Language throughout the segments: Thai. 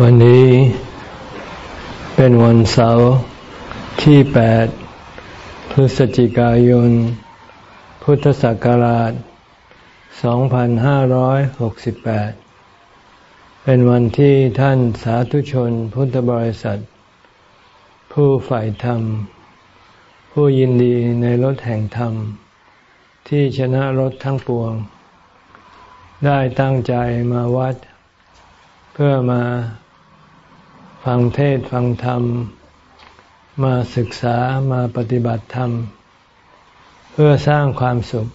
วันนี้เป็นวันเสาร์ที่ 8 พฤศจิกายน พุทธศักราช 2568 เป็นวันที่ท่านสาธุชนพุทธบริษัท ผู้ใฝ่ธรรม ผู้ยินดีในรถแห่งธรรม ที่ชนะรถทั้งปวง ได้ตั้งใจมาวัดเพื่อมา ฟังเทศฟังธรรม มาศึกษามาปฏิบัติธรรม เพื่อสร้างความสุข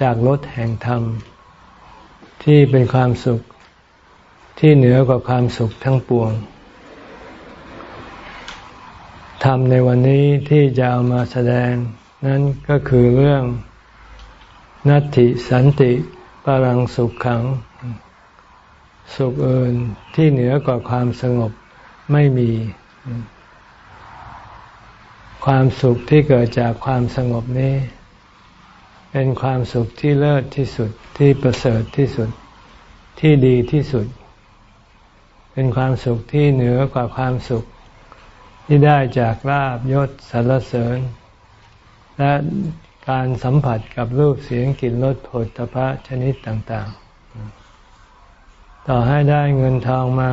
จากรถแห่งธรรม ที่เป็นความสุขที่เหนือกว่าความสุขทั้งปวงธรรมในวันนี้ที่จะเอามาแสดง นั้นก็คือเรื่องนัตติสันติปรังสุขขัง สุขอื่นที่เหนือกว่าความสงบไม่มี ความสุขที่เกิดจากความสงบนี้ เป็นความสุขที่เลิศที่สุดที่ประเสริฐที่สุดที่ดีที่สุด เป็นความสุขที่เหนือกว่าความสุข ที่ได้จากลาบยศสรรเสริญ และการสัมผัสกับรูปเสียงกลิ่นรสผลตภะชนิดต่างๆ ต่อให้ได้เงินทองมา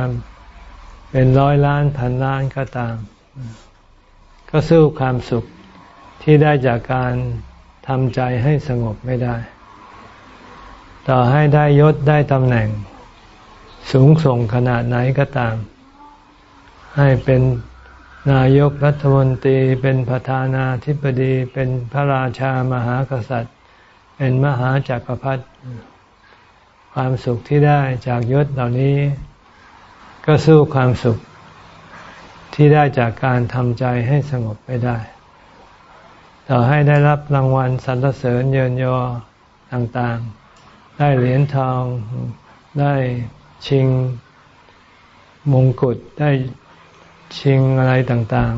เป็นร้อยล้านพันล้านก็ตาม ก็สู้ความสุขที่ได้จากการทำใจให้สงบไม่ได้ ต่อให้ได้ยศได้ตำแหน่ง สูงส่งขนาดไหนก็ตาม ให้เป็นนายกรัฐมนตรีเป็นประธานาธิบดีเป็นพระราชามหากษัตริย์ เป็นมหาจากักรพรรดิ ความสุขที่ได้จากยศเหล่านี้ ก็สู้ความสุขที่ได้จากการทำใจให้สงบไม่ได้ ต่อให้ได้รับรางวัลสรรเสริญเยินยอต่างๆ ได้เหรียญทอง ได้ชิงมงกุฎ ได้ชิงอะไรต่าง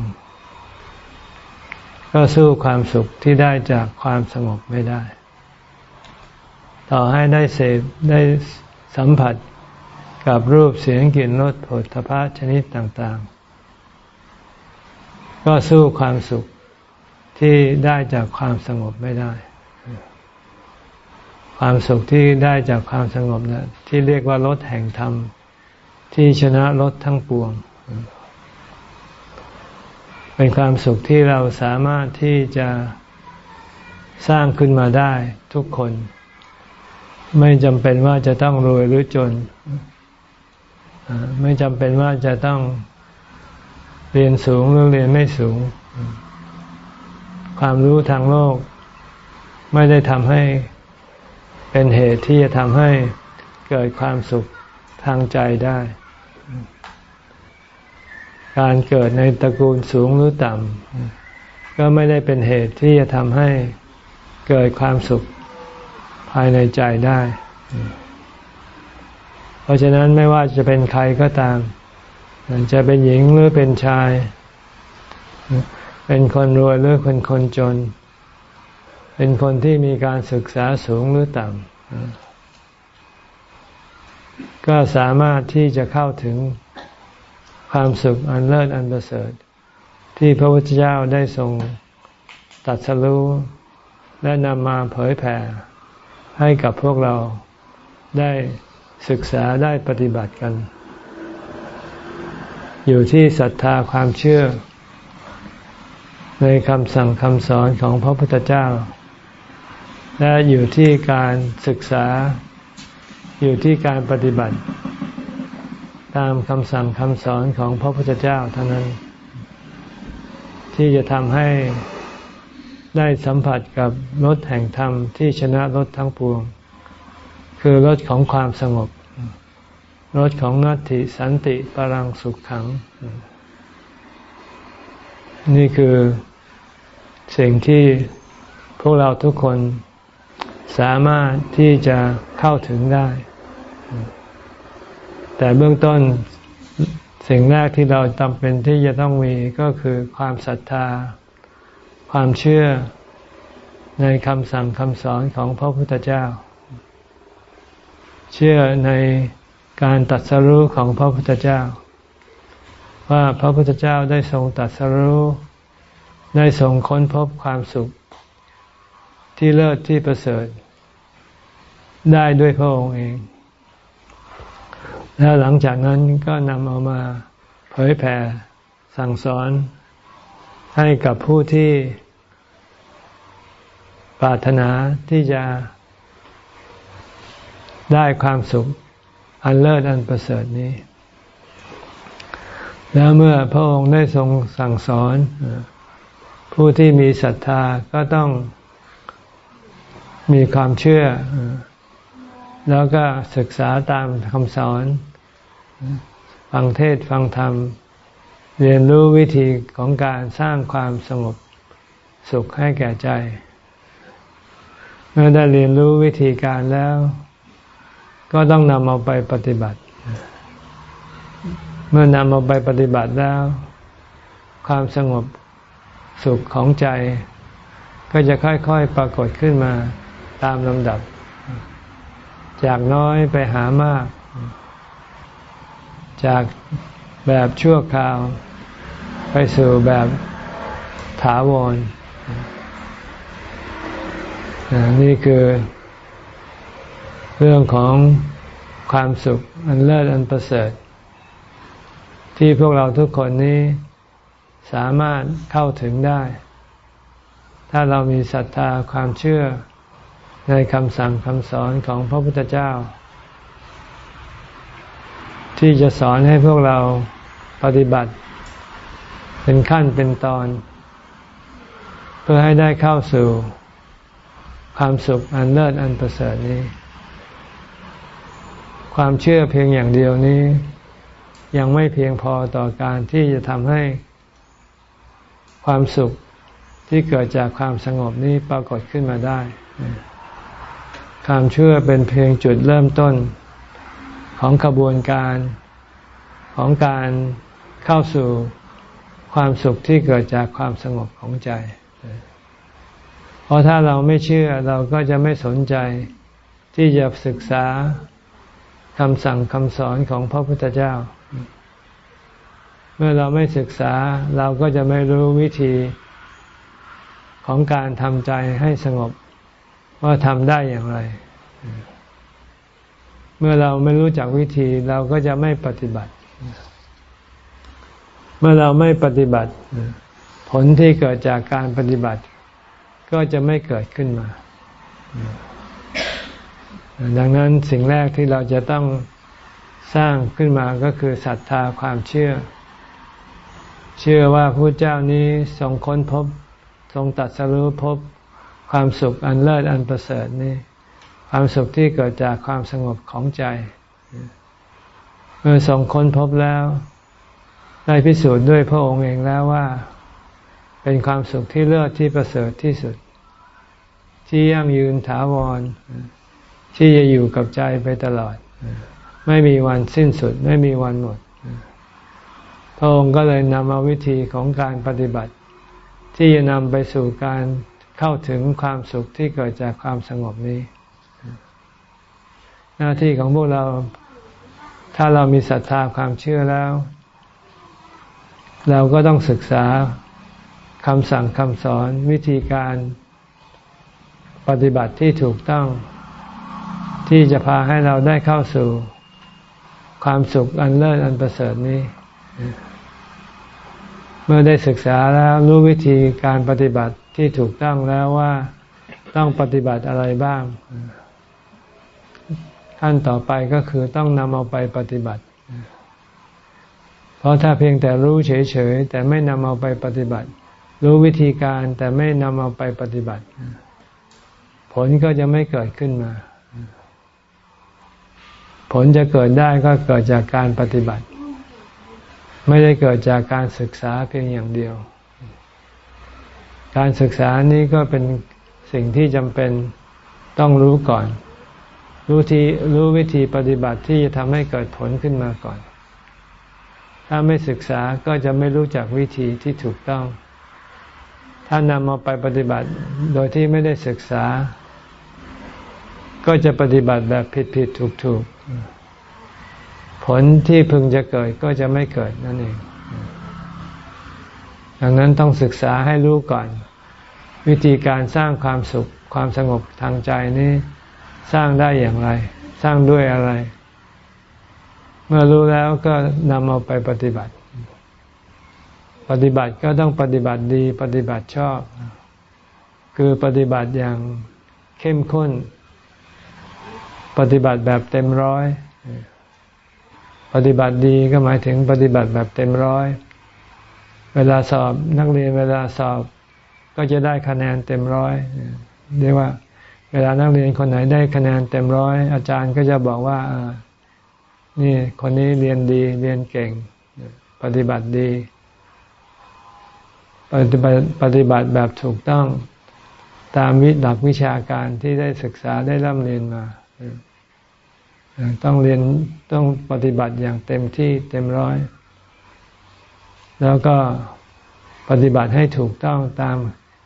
ๆ ก็สู้ความสุขที่ได้จากความสงบไม่ได้ ต่อให้ได้เสพได้สัมผัสกับรูปเสียงกลิ่นรสผลทพะชนิดต่างๆ ก็สู้ความสุขที่ได้จากความสงบไม่ได้ ความสุขที่ได้จากความสงบนะที่เรียกว่ารถแห่งธรรม ที่ชนะรถทั้งปวง เป็นความสุขที่เราสามารถที่จะสร้างขึ้นมาได้ทุกคน ไม่จำเป็นว่าจะต้องรวยหรือจน ไม่จำเป็นว่าจะต้องเรียนสูงหรือเรียนไม่สูง ความรู้ทางโลก ไม่ได้ทำให้เป็นเหตุที่จะทำให้เกิดความสุขทางใจได้ การเกิดในตระกูลสูงหรือต่ำก็ไม่ได้เป็นเหตุที่จะทำให้เกิดความสุข ภายในใจได้ เพราะฉะนั้นไม่ว่าจะเป็นใครก็ตาม จะเป็นหญิงหรือเป็นชาย เป็นคนรวยหรือคนคนจน เป็นคนที่มีการศึกษาสูงหรือต่ำ ก็สามารถที่จะเข้าถึงความสุขอันเลิศอันประเสริฐ ที่พระพุทธเจ้าได้ทรงตัดสรู้และนำมาเผยแผ่ ให้กับพวกเราได้ศึกษาได้ปฏิบัติกัน อยู่ที่ศรัทธาความเชื่อ ในคำสั่งคำสอนของพระพุทธเจ้า และอยู่ที่การศึกษา อยู่ที่การปฏิบัติ ตามคำสั่งคำสอนของพระพุทธเจ้าเท่านั้น ที่จะทำให้ ได้สัมผัสกับรถแห่งธรรมที่ชนะรถทั้งปวง คือรถของความสงบรถของนัตติสันติปรังสุขขัง นี่คือสิ่งที่พวกเราทุกคนสามารถที่จะเข้าถึงได้ แต่เบื้องต้นสิ่งแรกที่เราจำเป็นที่จะต้องมีก็คือความศรัทธา ความเชื่อในคำสั่งคำสอนของพระพุทธเจ้า เชื่อในการตัดสรู้ของพระพุทธเจ้า ว่าพระพุทธเจ้าได้ทรงตัดสรู้ได้ทรงค้นพบความสุข ที่เลิศที่ประเสริฐ ได้ด้วยพระองค์เอง แล้วหลังจากนั้นก็นำเอามาเผยแผ่สั่งสอนให้กับผู้ที่ ปรารถนาที่จะได้ความสุขอันเลิศอันประเสริฐนี้ แล้วเมื่อพระองค์ได้ทรงสั่งสอน ผู้ที่มีศรัทธาก็ต้องมีความเชื่อ แล้วก็ศึกษาตามคำสอน ฟังเทศฟังธรรม เรียนรู้วิธีของการสร้างความสงบสุขให้แก่ใจ เมื่อได้เรียนรู้วิธีการแล้ว ก็ต้องนำเอาไปปฏิบัติ เมื่อนำเอาไปปฏิบัติแล้ว ความสงบสุขของใจ ก็จะค่อยๆปรากฏขึ้นมาตามลำดับ จากน้อยไปหามาก จากแบบชั่วคราว ไปสู่แบบถาวร นี่คือเรื่องของความสุขอันเลิศอันประเสริฐ ที่พวกเราทุกคนนี้สามารถเข้าถึงได้ ถ้าเรามีศรัทธาความเชื่อในคำสั่งคำสอนของพระพุทธเจ้า ที่จะสอนให้พวกเราปฏิบัติ เป็นขั้นเป็นตอน เพื่อให้ได้เข้าสู่ ความสุขอันเลิศอันประเสริฐนี้ ความเชื่อเพียงอย่างเดียวนี้ ยังไม่เพียงพอต่อการที่จะทำให้ความสุขที่เกิดจากความสงบนี้ปรากฏขึ้นมาได้ ความเชื่อเป็นเพียงจุดเริ่มต้นของกระบวนการของการเข้าสู่ความสุขที่เกิดจากความสงบของใจ เพราะถ้าเราไม่เชื่อเราก็จะไม่สนใจที่จะศึกษาคำสั่งคำสอนของพระพุทธเจ้า เมื่อเราไม่ศึกษาเราก็จะไม่รู้วิธีของการทำใจให้สงบว่าทำได้อย่างไร เมื่อเราไม่รู้จักวิธีเราก็จะไม่ปฏิบัติ เมื่อเราไม่ปฏิบัติ ผลที่เกิดจากการปฏิบัติ ก็จะไม่เกิดขึ้นมา ดังนั้นสิ่งแรกที่เราจะต้องสร้างขึ้นมาก็คือศรัทธาความเชื่อ เชื่อว่าพระเจ้านี้ทรงค้นพบ ทรงตัดสรู้พบความสุขอันเลิศอันประเสริฐนี้ความสุขที่เกิดจากความสงบของใจ เมื่อทรงค้นพบแล้ว ได้พิสูจน์ด้วยพระองค์เองแล้วว่า เป็นความสุขที่เลิศที่ประเสริฐที่สุด ที่ยั่งยืนถาวร ที่จะอยู่กับใจไปตลอด ไม่มีวันสิ้นสุด ไม่มีวันหมด พระองค์ก็เลยนำเอาวิธีของการปฏิบัติ ที่จะนำไปสู่การเข้าถึงความสุขที่เกิดจากความสงบนี้ หน้าที่ของพวกเรา ถ้าเรามีศรัทธาความเชื่อแล้ว เราก็ต้องศึกษา คำสั่งคำสอนวิธีการปฏิบัติที่ถูกต้อง ที่จะพาให้เราได้เข้าสู่ความสุขอันเลิศอันประเสริฐนี้ เมื่อได้ศึกษาแล้วรู้วิธีการปฏิบัติที่ถูกต้องแล้วว่าต้องปฏิบัติอะไรบ้าง ขั้นต่อไปก็คือต้องนำเอาไปปฏิบัติ เพราะถ้าเพียงแต่รู้เฉยๆแต่ไม่นำเอาไปปฏิบัติ รู้วิธีการแต่ไม่นำเอาไปปฏิบัติ ผลก็จะไม่เกิดขึ้นมา ผลจะเกิดได้ก็เกิดจากการปฏิบัติ ไม่ได้เกิดจากการศึกษาเพียงอย่างเดียว การศึกษานี้ก็เป็นสิ่งที่จำเป็นต้องรู้ก่อน รู้ที่รู้วิธีปฏิบัติที่จะทำให้เกิดผลขึ้นมาก่อน ถ้าไม่ศึกษาก็จะไม่รู้จักวิธีที่ถูกต้อง ถ้านำมาไปปฏิบัติโดยที่ไม่ได้ศึกษา ก็จะปฏิบัติแบบผิดผิดถูกถูกผลที่พึงจะเกิดก็จะไม่เกิดนั่นเอง ดังนั้นต้องศึกษาให้รู้ก่อน วิธีการสร้างความสุขความสงบทางใจนี้ สร้างได้อย่างไร สร้างด้วยอะไร เมื่อรู้แล้วก็นำเอาไปปฏิบัติ ปฏิบัติก็ต้องปฏิบัติดีปฏิบัติชอบ คือปฏิบัติอย่างเข้มข้น ปฏิบัติแบบเต็มร้อย ปฏิบัติดีก็หมายถึงปฏิบัติแบบเต็มร้อย เวลาสอบนักเรียนเวลาสอบก็จะได้คะแนนเต็มร้อยเรียกว่า เวลานักเรียนคนไหนได้คะแนนเต็มร้อย อาจารย์ก็จะบอกว่านี่คนนี้เรียนดีเรียนเก่ง ปฏิบัติดี ปฏิบัติแบบถูกต้องตามวิหลักวิชาการที่ได้ศึกษาได้ร่ำเรียนมา ต้องเรียนต้องปฏิบัติอย่างเต็มที่เต็มร้อย แล้วก็ปฏิบัติให้ถูกต้องตาม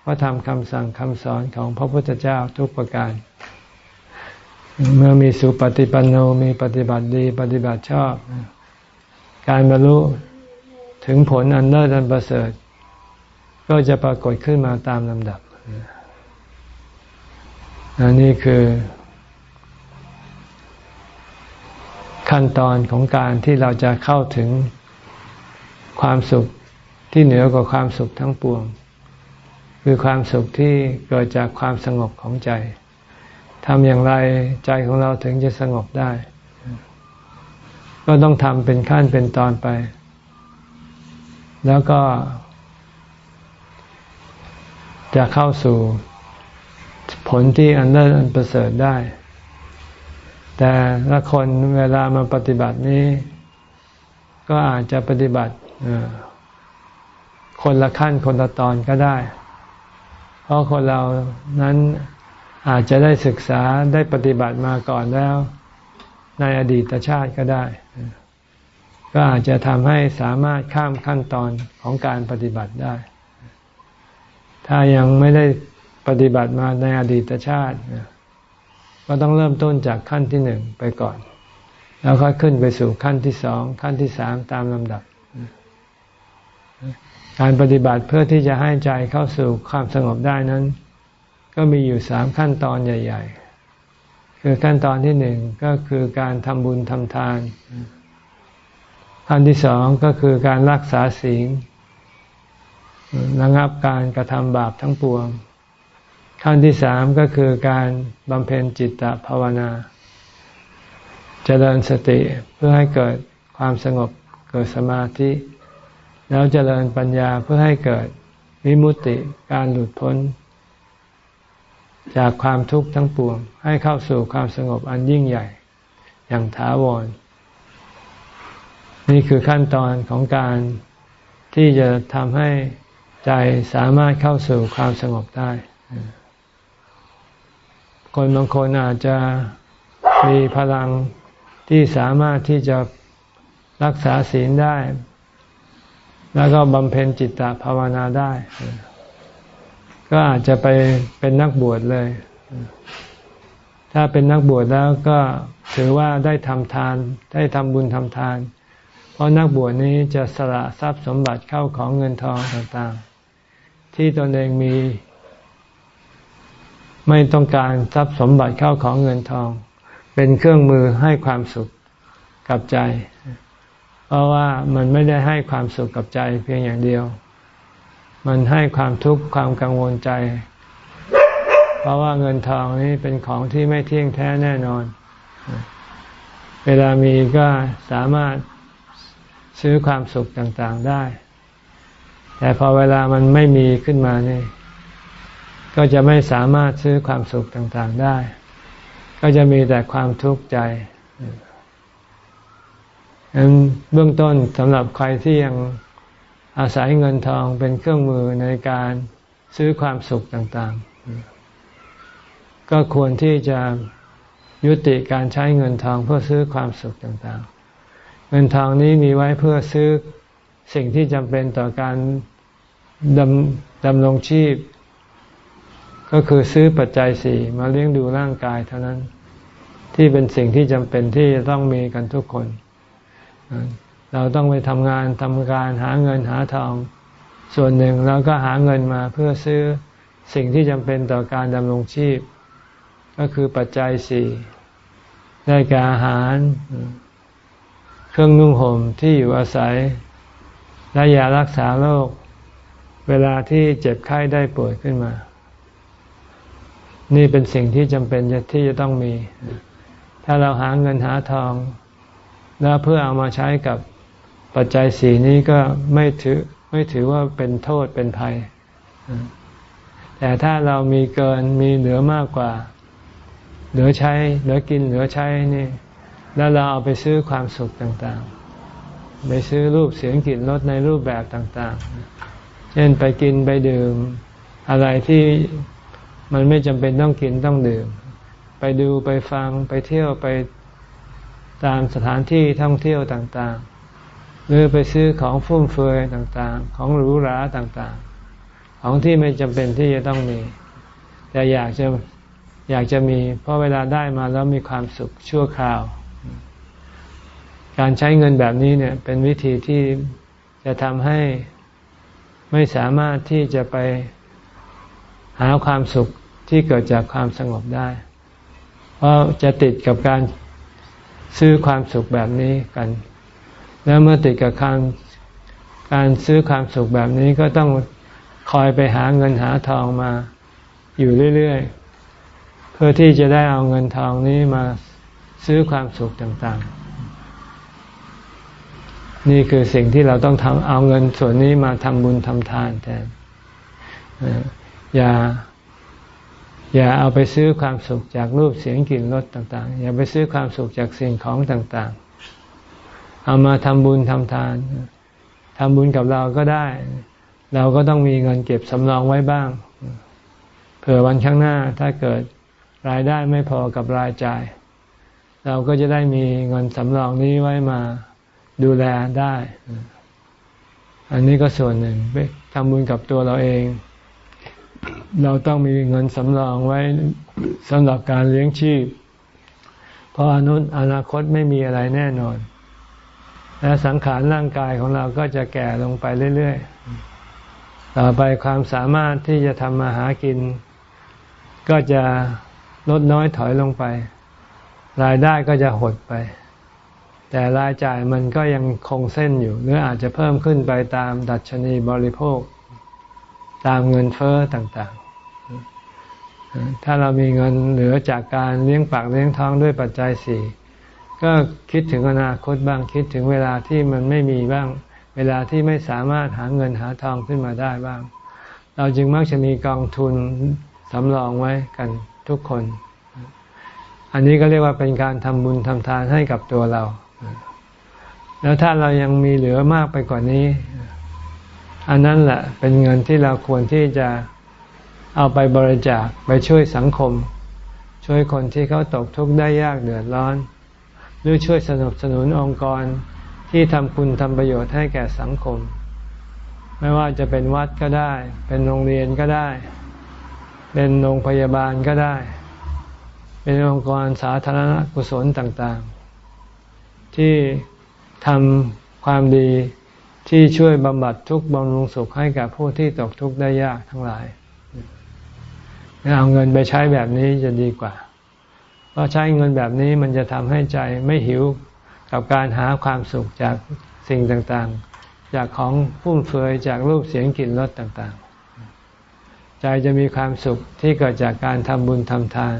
พระธรรมคำสั่งคำสอนของพระพุทธเจ้าทุกประการ เมื่อมีสุปฏิปันโนมีปฏิบัติดีปฏิบัติชอบ การบรรลุถึงผลอันเลิศอันประเสริฐ ก็จะปรากฏขึ้นมาตามลำดับอันนี้คือ ขั้นตอนของการที่เราจะเข้าถึงความสุขที่เหนือกว่าความสุขทั้งปวง คือความสุขที่เกิดจากความสงบของใจทำอย่างไรใจของเราถึงจะสงบได้ ก็ต้องทำเป็นขั้นเป็นตอนไป แล้วก็ จะเข้าสู่ผลที่อันเลิศอันประเสริฐได้ แต่ละคนเวลามาปฏิบัตินี้ ก็อาจจะปฏิบัติคนละขั้นคนละตอนก็ได้ เพราะคนเรานั้นอาจจะได้ศึกษาได้ปฏิบัติมาก่อนแล้ว ในอดีตชาติก็ได้ ก็อาจจะทำให้สามารถข้ามขั้นตอนของการปฏิบัติได้ ถ้ายังไม่ได้ปฏิบัติมาในอดีตชาติก็ต้องเริ่มต้นจากขั้นที่หนึ่งไปก่อน แล้วค่อยขึ้นไปสู่ขั้นที่สองขั้นที่สามตามลำดับ การปฏิบัติเพื่อที่จะให้ใจเข้าสู่ความสงบได้นั้น ก็มีอยู่สามขั้นตอนใหญ่ ๆ คือขั้นตอนที่หนึ่งก็คือการทำบุญทำทานขั้นที่สองก็คือการรักษาศีล ระงับการกระทำบาปทั้งปวง ขั้นที่สามก็คือการบำเพ็ญจิตตภาวนาจเจริญสติเพื่อให้เกิดความสงบเกิดสมาธิ แล้วเจริญปัญญาเพื่อให้เกิดวิมุตติการหลุดพ้น จากความทุกข์ทั้งปวง ให้เข้าสู่ความสงบอันยิ่งใหญ่ อย่างถาวร นี่คือขั้นตอนของการที่จะทำให้ ใจสามารถเข้าสู่ความสงบได้ คนบางคนอาจจะมีพลังที่สามารถที่จะรักษาศีลได้ แล้วก็บำเพ็ญจิตตภาวนาได้ ก็อาจจะไปเป็นนักบวชเลย ถ้าเป็นนักบวชแล้วก็ถือว่าได้ทำทาน ได้ทำบุญทำทาน เพราะนักบวชนี้จะสละทรัพย์สมบัติเข้าของเงินทองต่างๆ ที่ตนเองมี ไม่ต้องการทรัพย์สมบัติเข้าของเงินทอง เป็นเครื่องมือให้ความสุขกับใจ เพราะว่ามันไม่ได้ให้ความสุขกับใจเพียงอย่างเดียว มันให้ความทุกข์ความกังวลใจ เพราะว่าเงินทองนี้เป็นของที่ไม่เที่ยงแท้แน่นอน เวลามีก็สามารถซื้อความสุขต่างๆได้ แต่พอเวลามันไม่มีขึ้นมานี่ก็จะไม่สามารถซื้อความสุขต่างๆได้ ก็จะมีแต่ความทุกข์ใจดังนั้นเบื้องต้นสำหรับใครที่ยังอาศัยเงินทองเป็นเครื่องมือในการซื้อความสุขต่างๆ ก็ควรที่จะยุติการใช้เงินทองเพื่อซื้อความสุขต่างๆ เงินทองนี้มีไว้เพื่อซื้อ สิ่งที่จำเป็นต่อการดำดำรงชีพ ก็คือซื้อปัจจัยสี่มาเลี้ยงดูร่างกายเท่านั้น ที่เป็นสิ่งที่จำเป็นที่จะต้องมีกันทุกคน เราต้องไปทำงานทำการหาเงินหาทอง ส่วนหนึ่งเราก็หาเงินมาเพื่อซื้อสิ่งที่จำเป็นต่อการดำรงชีพ ก็คือปัจจัยสี่ได้แก่อาหาร เครื่องนุ่งห่มที่อยู่อาศัย และยารักษาโรคเวลาที่เจ็บไข้ได้ป่วยขึ้นมา นี่เป็นสิ่งที่จำเป็นที่จะต้องมี ถ้าเราหาเงินหาทอง แล้วเพื่อเอามาใช้กับปัจจัยสีนี้ก็ไม่ถือไม่ถือว่าเป็นโทษเป็นภัย แต่ถ้าเรามีเกินมีเหลือมากกว่า เหลือใช้ เหลือกินเหลือใช้นี่ แล้วเราเอาไปซื้อความสุขต่างๆ ไปซื้อรูปเสียงกลิ่นรสในรูปแบบต่างๆ เช่นไปกินไปดื่มอะไรที่มันไม่จำเป็นต้องกินต้องดื่ม ไปดูไปฟังไปเที่ยวไปตามสถานที่ท่องเที่ยวต่างๆ หรือไปซื้อของฟุ่มเฟือยต่างๆ ของหรูหราต่างๆ ของที่ไม่จำเป็นที่จะต้องมี แต่อยากจะอยากจะมี เพราะเวลาได้มาแล้วมีความสุขชั่วคราว การใช้เงินแบบนี้เนี่ยเป็นวิธีที่จะทำให้ไม่สามารถที่จะไปหาความสุขที่เกิดจากความสงบได้ เพราะจะติดกับการซื้อความสุขแบบนี้กัน แล้วเมื่อติดกับการการซื้อความสุขแบบนี้ก็ต้องคอยไปหาเงินหาทองมาอยู่เรื่อยๆ เพื่อที่จะได้เอาเงินทองนี้มาซื้อความสุขต่างๆ นี่คือสิ่งที่เราต้องทำเอาเงินส่วนนี้มาทำบุญทำทานแทนอย่า อย่าเอาไปซื้อความสุขจากรูปเสียงกลิ่นรสต่าง ๆ อย่าไปซื้อความสุขจากสิ่งของต่าง ๆ เอามาทำบุญทำทานทำบุญกับเราก็ได้ เราก็ต้องมีเงินเก็บสำรองไว้บ้าง เผื่อวันข้างหน้าถ้าเกิดรายได้ไม่พอกับรายจ่าย เราก็จะได้มีเงินสำรองนี้ไว้มา ดูแลได้ อันนี้ก็ส่วนหนึ่งทำบุญกับตัวเราเอง เราต้องมีเงินสำรองไว้สำหรับการเลี้ยงชีพ เพราะอนุอนาคตไม่มีอะไรแน่นอน และสังขารร่างกายของเราก็จะแก่ลงไปเรื่อยๆ ต่อไปความสามารถที่จะทำมาหากิน ก็จะลดน้อยถอยลงไป รายได้ก็จะหดไป แต่รายจ่ายมันก็ยังคงเส้นอยู่ หรืออาจจะเพิ่มขึ้นไปตามดัชนีบริโภค ตามเงินเฟอ้อต่างๆ ถ้าเรามีเงินเหลือจากการเลี้ยงปากเลี้ยงท้องด้วยปัจจัยสี่ก็คิดถึงอนาคตบ้างคิดถึงเวลาที่มันไม่มีบ้าง เวลาที่ไม่สามารถหาเงินหาทองขึ้นมาได้บ้าง เราจึงมักจะมีกองทุนสำรองไว้กันทุกคน อันนี้ก็เรียกว่าเป็นการทำบุญทำทานให้กับตัวเรา แล้วถ้าเรายังมีเหลือมากไปกว่านี้ อันนั้นแหละเป็นเงินที่เราควรที่จะเอาไปบริจาคไปช่วยสังคม ช่วยคนที่เขาตกทุกข์ได้ยากเดือดร้อน หรือช่วยสนับสนุนองค์กรที่ทำคุณทำประโยชน์ให้แก่สังคม ไม่ว่าจะเป็นวัดก็ได้ เป็นโรงเรียนก็ได้ เป็นโรงพยาบาลก็ได้ เป็นองค์กรสาธารณกุศลต่างๆ ที่ทำความดีที่ช่วยบำบัดทุกข์บำรุงสุขให้กับผู้ที่ตกทุกข์ได้ยากทั้งหลายเอาเงินไปใช้แบบนี้จะดีกว่า เพราะใช้เงินแบบนี้มันจะทำให้ใจไม่หิวกับการหาความสุขจากสิ่งต่างๆ จากของฟุ่มเฟือยจากรูปเสียงกลิ่นรสต่างๆ ใจจะมีความสุขที่เกิดจากการทำบุญทำทาน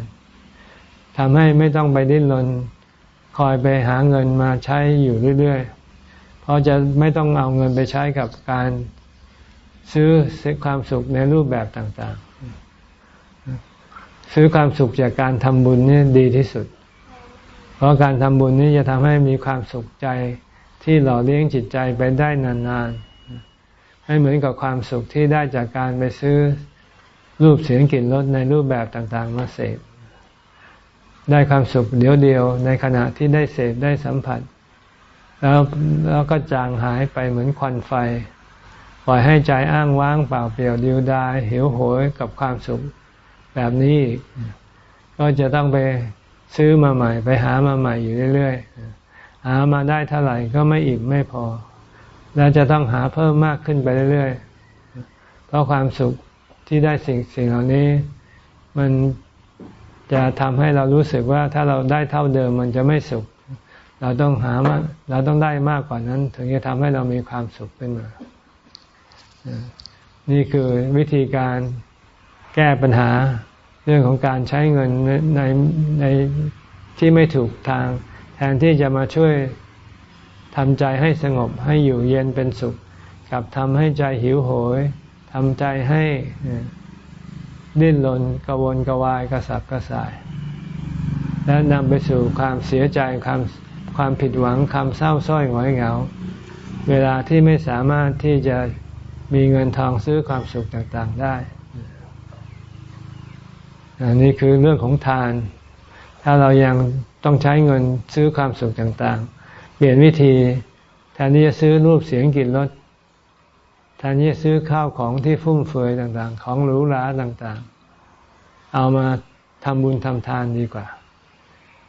ทำให้ไม่ต้องไปดิ้นรน คอยไปหาเงินมาใช้อยู่เรื่อยๆ เพราะจะไม่ต้องเอาเงินไปใช้กับการซื้อความสุขในรูปแบบต่างๆ ซื้อความสุขจากการทำบุญนี่ดีที่สุด เพราะการทำบุญนี้จะทำให้มีความสุขใจที่หล่อเลี้ยงจิตใจไปได้นานๆ ไม่เหมือนกับความสุขที่ได้จากการไปซื้อรูปเสียงกลิ่นรสในรูปแบบต่างๆ มาเสพ ได้ความสุขเดียวเดียวในขณะที่ได้เสพได้สัมผัส แล้วแล้วก็จางหายไปเหมือนควันไฟ ปล่อยให้ใจอ้างว้างเปล่าเปลี่ยวดิวดายหิวโหยกับความสุขแบบนี้ ก็จะต้องไปซื้อมาใหม่ ไปหามาใหม่อยู่เรื่อยๆ หามาได้เท่าไหร่ก็ไม่อิ่มไม่พอ แล้วจะต้องหาเพิ่มมากขึ้นไปเรื่อยๆ เพราะความสุขที่ได้สิ่งสิ่งเหล่านี้ มัน จะทำให้เรารู้สึกว่าถ้าเราได้เท่าเดิมมันจะไม่สุข เราต้องหามากเราต้องได้มากกว่านั้น ถึงจะทำให้เรามีความสุขขึ้นมา นี่คือวิธีการแก้ปัญหาเรื่องของการใช้เงินในในที่ไม่ถูกทาง แทนที่จะมาช่วยทำใจให้สงบให้อยู่เย็นเป็นสุข กับทำให้ใจหิวโหยทำใจให้ ดิ้นรนกระวนกระวายกระสับกระส่าย และนำไปสู่ความเสียใจความความผิดหวังความเศร้าส้อยหงอยเหงา เวลาที่ไม่สามารถที่จะมีเงินทองซื้อความสุขต่างๆได้อันนี้คือเรื่องของทาน ถ้าเรายังต้องใช้เงินซื้อความสุขต่างๆ เปลี่ยนวิธีแทนที่จะซื้อรูปเสียงกลิ่นรส แทนที่จะซื้อข้าวของที่ฟุ่มเฟือยต่างๆ ของหรูหราต่างๆ เอามาทำบุญทำทานดีกว่า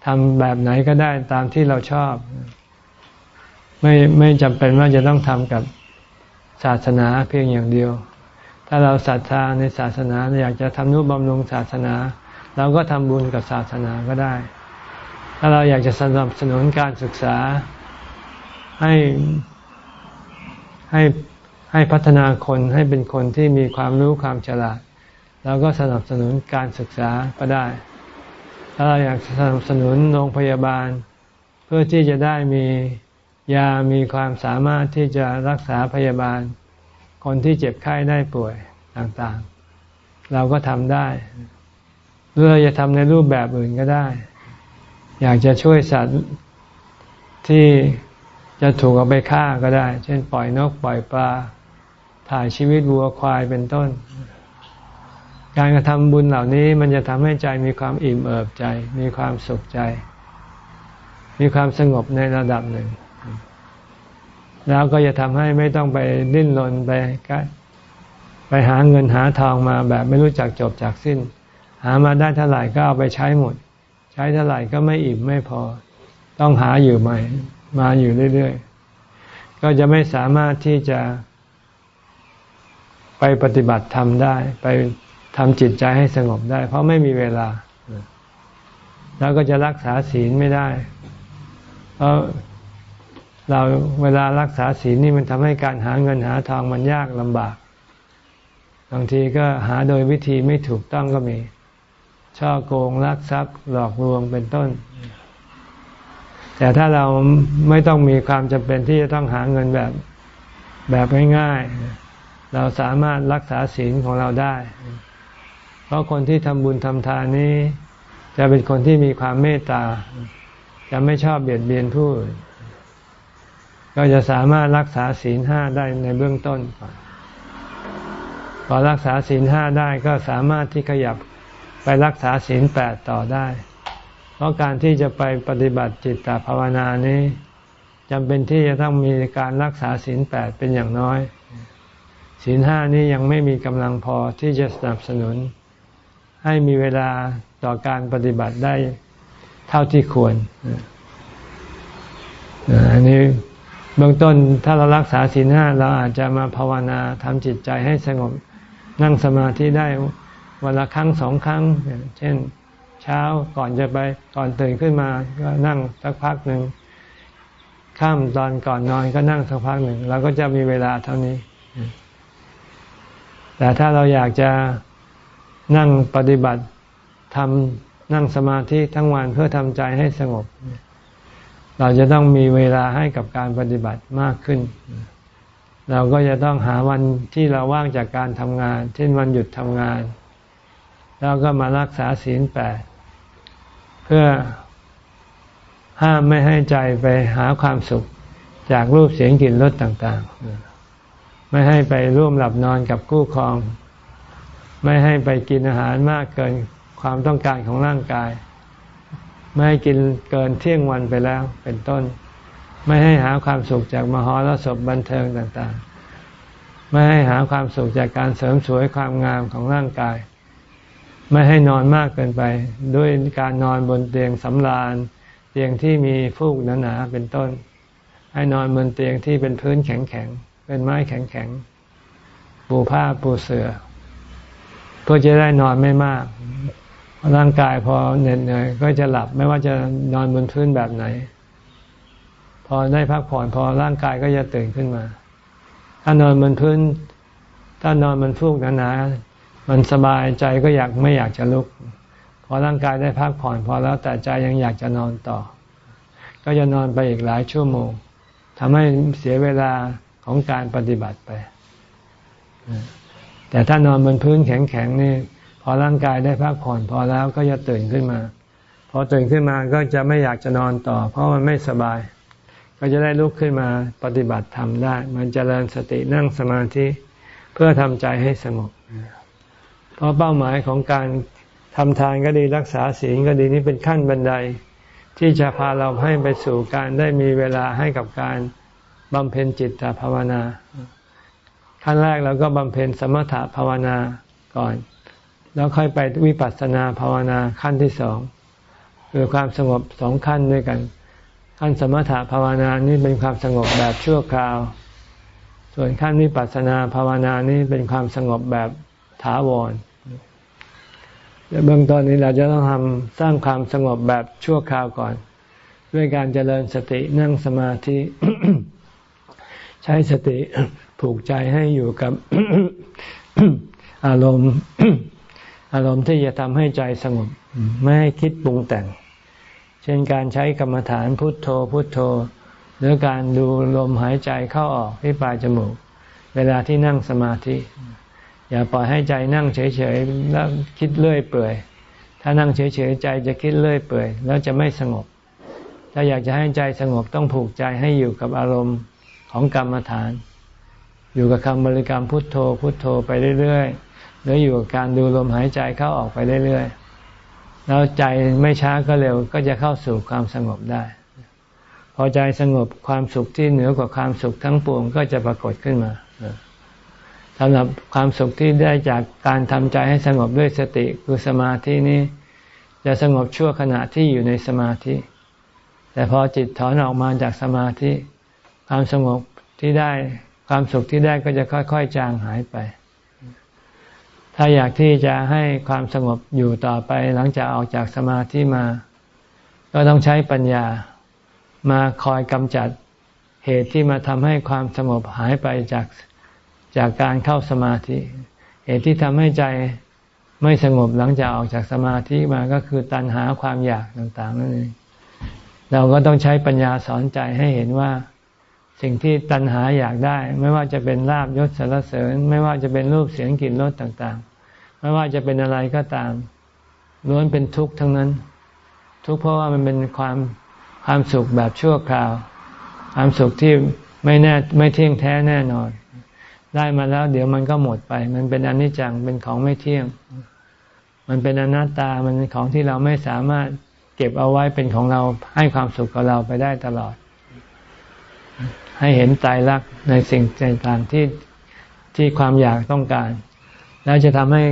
ทำแบบไหนก็ได้ตามที่เราชอบ ไม่ไม่จำเป็นว่าจะต้องทำกับศาสนาเพียงอย่างเดียว ถ้าเราศรัทธาในศาสนาอยากจะทำนุบำรุงศาสนาเราก็ทำบุญกับศาสนาก็ได้ ถ้าเราอยากจะสนับสนุนการศึกษาให้ให้ ให้พัฒนาคนให้เป็นคนที่มีความรู้ความฉลาดเราก็สนับสนุนการศึกษาก็ได้ ถ้าเราอยากสนับสนุนโรงพยาบาล เพื่อที่จะได้มียามีความสามารถที่จะรักษาพยาบาล คนที่เจ็บไข้ได้ป่วยต่างๆ เราก็ทำได้หรือเราจะทำในรูปแบบอื่นก็ได้ อยากจะช่วยสัตว์ที่จะถูกเอาไปฆ่าก็ได้ เช่นปล่อยนกปล่อยปลา ถ่ายชีวิตวัวควายเป็นต้น การกระทำบุญเหล่านี้มันจะทำให้ใจมีความอิ่มเอิบใจ มีความสุขใจ มีความสงบในระดับหนึ่ง แล้วก็จะทำให้ไม่ต้องไปดิ้นรนไปไปหาเงินหาทองมาแบบไม่รู้จักจบจากสิ้น หามาได้เท่าไหร่ก็เอาไปใช้หมด ใช้เท่าไหร่ก็ไม่อิ่มไม่พอ ต้องหาอยู่ใหม่ มาอยู่เรื่อยๆ ก็จะไม่สามารถที่จะ ไปปฏิบัติธรรมได้ ไปทำจิตใจให้สงบได้ เพราะไม่มีเวลา แล้วก็จะรักษาศีลไม่ได้ เพราะเราเวลารักษาศีลนี่มันทำให้การหาเงินหาทองมันยากลำบาก บางทีก็หาโดยวิธีไม่ถูกต้องก็มี ช่อโกงลักทรัพย์ หลอกลวงเป็นต้น แต่ถ้าเราไม่ต้องมีความจำเป็นที่จะต้องหาเงินแบบแบบง่ายๆ เราสามารถรักษาศีลของเราได้ เพราะคนที่ทำบุญทำทานนี้ จะเป็นคนที่มีความเมตตา จะไม่ชอบเบียดเบียนผู้อื่นก็จะสามารถรักษาศีลห้าได้ในเบื้องต้นก่อนพอรักษาศีลห้าได้ก็สามารถที่ขยับไปรักษาศีลแปดต่อได้ เพราะการที่จะไปปฏิบัติจิตตภาวนานี้จำเป็นที่จะต้องมีการรักษาศีลแปดเป็นอย่างน้อย ศีลห้านี้ยังไม่มีกำลังพอที่จะสนับสนุน ให้มีเวลาต่อการปฏิบัติได้เท่าที่ควรอันนี้เบื้องต้นถ้าเรารักษาศีลห้าเราอาจจะมาภาวนาทำจิตใจให้สงบนั่งสมาธิได้วันละครั้งสองครั้ง เช่น เช้าก่อนจะไปก่อนตื่นขึ้นมาก็นั่งสักพักหนึ่งข้ามตอนก่อนนอนก็นั่งสักพักหนึ่งเราก็จะมีเวลาเท่านี้ แต่ถ้าเราอยากจะนั่งปฏิบัติทำนั่งสมาธิทั้งวันเพื่อทำใจให้สงบ เราจะต้องมีเวลาให้กับการปฏิบัติมากขึ้น เราก็จะต้องหาวันที่เราว่างจากการทำงาน เช่นวันหยุดทำงาน แล้วก็มารักษาศีลแปดเพื่อห้ามไม่ให้ใจไปหาความสุขจากรูปเสียงกลิ่นรสต่าง ๆ ไม่ให้ไปร่วมหลับนอนกับคู่ครอง ไม่ให้ไปกินอาหารมากเกินความต้องการของร่างกาย ไม่ให้กินเกินเที่ยงวันไปแล้วเป็นต้น ไม่ให้หาความสุขจากมหรสพบันเทิงต่างๆ ไม่ให้หาความสุขจากการเสริมสวยความงามของร่างกาย ไม่ให้นอนมากเกินไป ด้วยการนอนบนเตียงสำราญเตียงที่มีฟูกหนาๆเป็นต้น ให้นอนบนเตียงที่เป็นพื้นแข็งๆ เป็นไม้แข็งๆปูผ้าปูเสือ่อเพื่อจะได้นอนไม่มาก ร่างกายพอเหน็ดเหนื่อยก็จะหลับไม่ว่าจะนอนบนพื้นแบบไหน พอได้พักผ่อนพอร่างกายก็จะตื่นขึ้นมา ถ้านอนบนพื้น ถ้านอนบนฟูกหนาๆมันสบายใจก็อยากไม่อยากจะลุกพอร่างกายได้พักผ่อนพอแล้วแต่ใจยังอยากจะนอนต่อ ก็จะนอนไปอีกหลายชั่วโมงทำให้เสียเวลา ของการปฏิบัติไปแต่ถ้านอนบนพื้นแข็งๆนี่ พอร่างกายได้พักผ่อนพอแล้วก็จะตื่นขึ้นมา พอตื่นขึ้นมาก็จะไม่อยากจะนอนต่อ เพราะมันไม่สบาย ก็จะได้ลุกขึ้นมาปฏิบัติธรรมได้ มันจเจริญสตินั่งสมาธิเพื่อทำใจให้สงบเพราะเป้าหมายของการทำทานก็ดีรักษาศีลก็ดีนี่เป็นขั้นบันได ที่จะพาเราให้ไปสู่การได้มีเวลาให้กับการ บำเพ็ญจิตภาวนา ขั้นแรกเราก็บำเพ็ญสมถภาวนาก่อน แล้วค่อยไปวิปัสสนาภาวนาขั้นที่สองคือความสงบสองขั้นด้วยกัน ขั้นสมถภาวนานี่เป็นความสงบแบบชั่วคราว ส่วนขั้นวิปัสสนาภาวนานี่เป็นความสงบแบบถาวรเบื้องต้นนี้เราจะต้องทำสร้างความสงบแบบชั่วคราวก่อน ด้วยการเจริญสตินั่งสมาธิ ใช้สติผูกใจให้อยู่กับอารมณ์อารมณ์ที่จะทำให้ใจสงบ ไม่ให้คิดปรุงแต่ง เช่นการใช้กรรมฐานพุทโธพุทโธ หรือการดูลมหายใจเข้าออกที่ปลายจมูก เวลาที่นั่งสมาธิ อย่าปล่อยให้ใจนั่งเฉยๆแล้วคิดเลื่อยเปื่อย ถ้านั่งเฉยๆใจจะคิดเลื่อยเปื่อย แล้วจะไม่สงบ ถ้าอยากจะให้ใจสงบต้องผูกใจให้อยู่กับอารมณ์ ของกรรมฐาน อยู่กับคำบริกรรมพุทโธ พุทโธไปเรื่อยๆหรืออยู่กับการดูลมหายใจเข้าออกไปเรื่อยๆแล้วใจไม่ช้าก็เร็วก็จะเข้าสู่ความสงบได้ พอใจสงบความสุขที่เหนือกว่าความสุขทั้งปวงก็จะปรากฏขึ้นมาสำหรับความสุขที่ได้จากการทำใจให้สงบด้วยสติคือสมาธินี้จะสงบชั่วขณะที่อยู่ในสมาธิ แต่พอจิตถอนออกมาจากสมาธิ ความสงบที่ได้ความสุขที่ได้ก็จะค่อย ๆ จางหายไป ถ้าอยากที่จะให้ความสงบอยู่ต่อไป หลังจากออกจากสมาธิมา ก็ต้องใช้ปัญญามาคอยกำจัดเหตุที่มาทำให้ความสงบหายไปจากจากการเข้าสมาธิ เหตุที่ทำให้ใจไม่สงบหลังจากออกจากสมาธิมาก็คือตัณหาความอยากต่างๆนั่นเองเราก็ต้องใช้ปัญญาสอนใจให้เห็นว่า สิ่งที่ตัณหาอยากได้ ไม่ว่าจะเป็นลาบยศสารเสริญ ไม่ว่าจะเป็นรูปเสียงกลิ่นรสต่างๆ ไม่ว่าจะเป็นอะไรก็ตามล้วนเป็นทุกข์ทั้งนั้น ทุกข์เพราะว่ามันเป็นความความสุขแบบชั่วคราว ความสุขที่ไม่แน่ไม่เที่ยงแท้แน่นอน ได้มาแล้วเดี๋ยวมันก็หมดไป มันเป็นอนิจจังเป็นของไม่เที่ยง มันเป็นอนัตตามันเป็นของที่เราไม่สามารถเก็บเอาไว้เป็นของเราให้ความสุขกับเราไปได้ตลอด ให้เห็นใจรักในสิ่งต่างๆที่ที่ความอยากต้องการ แล้วจะทำให้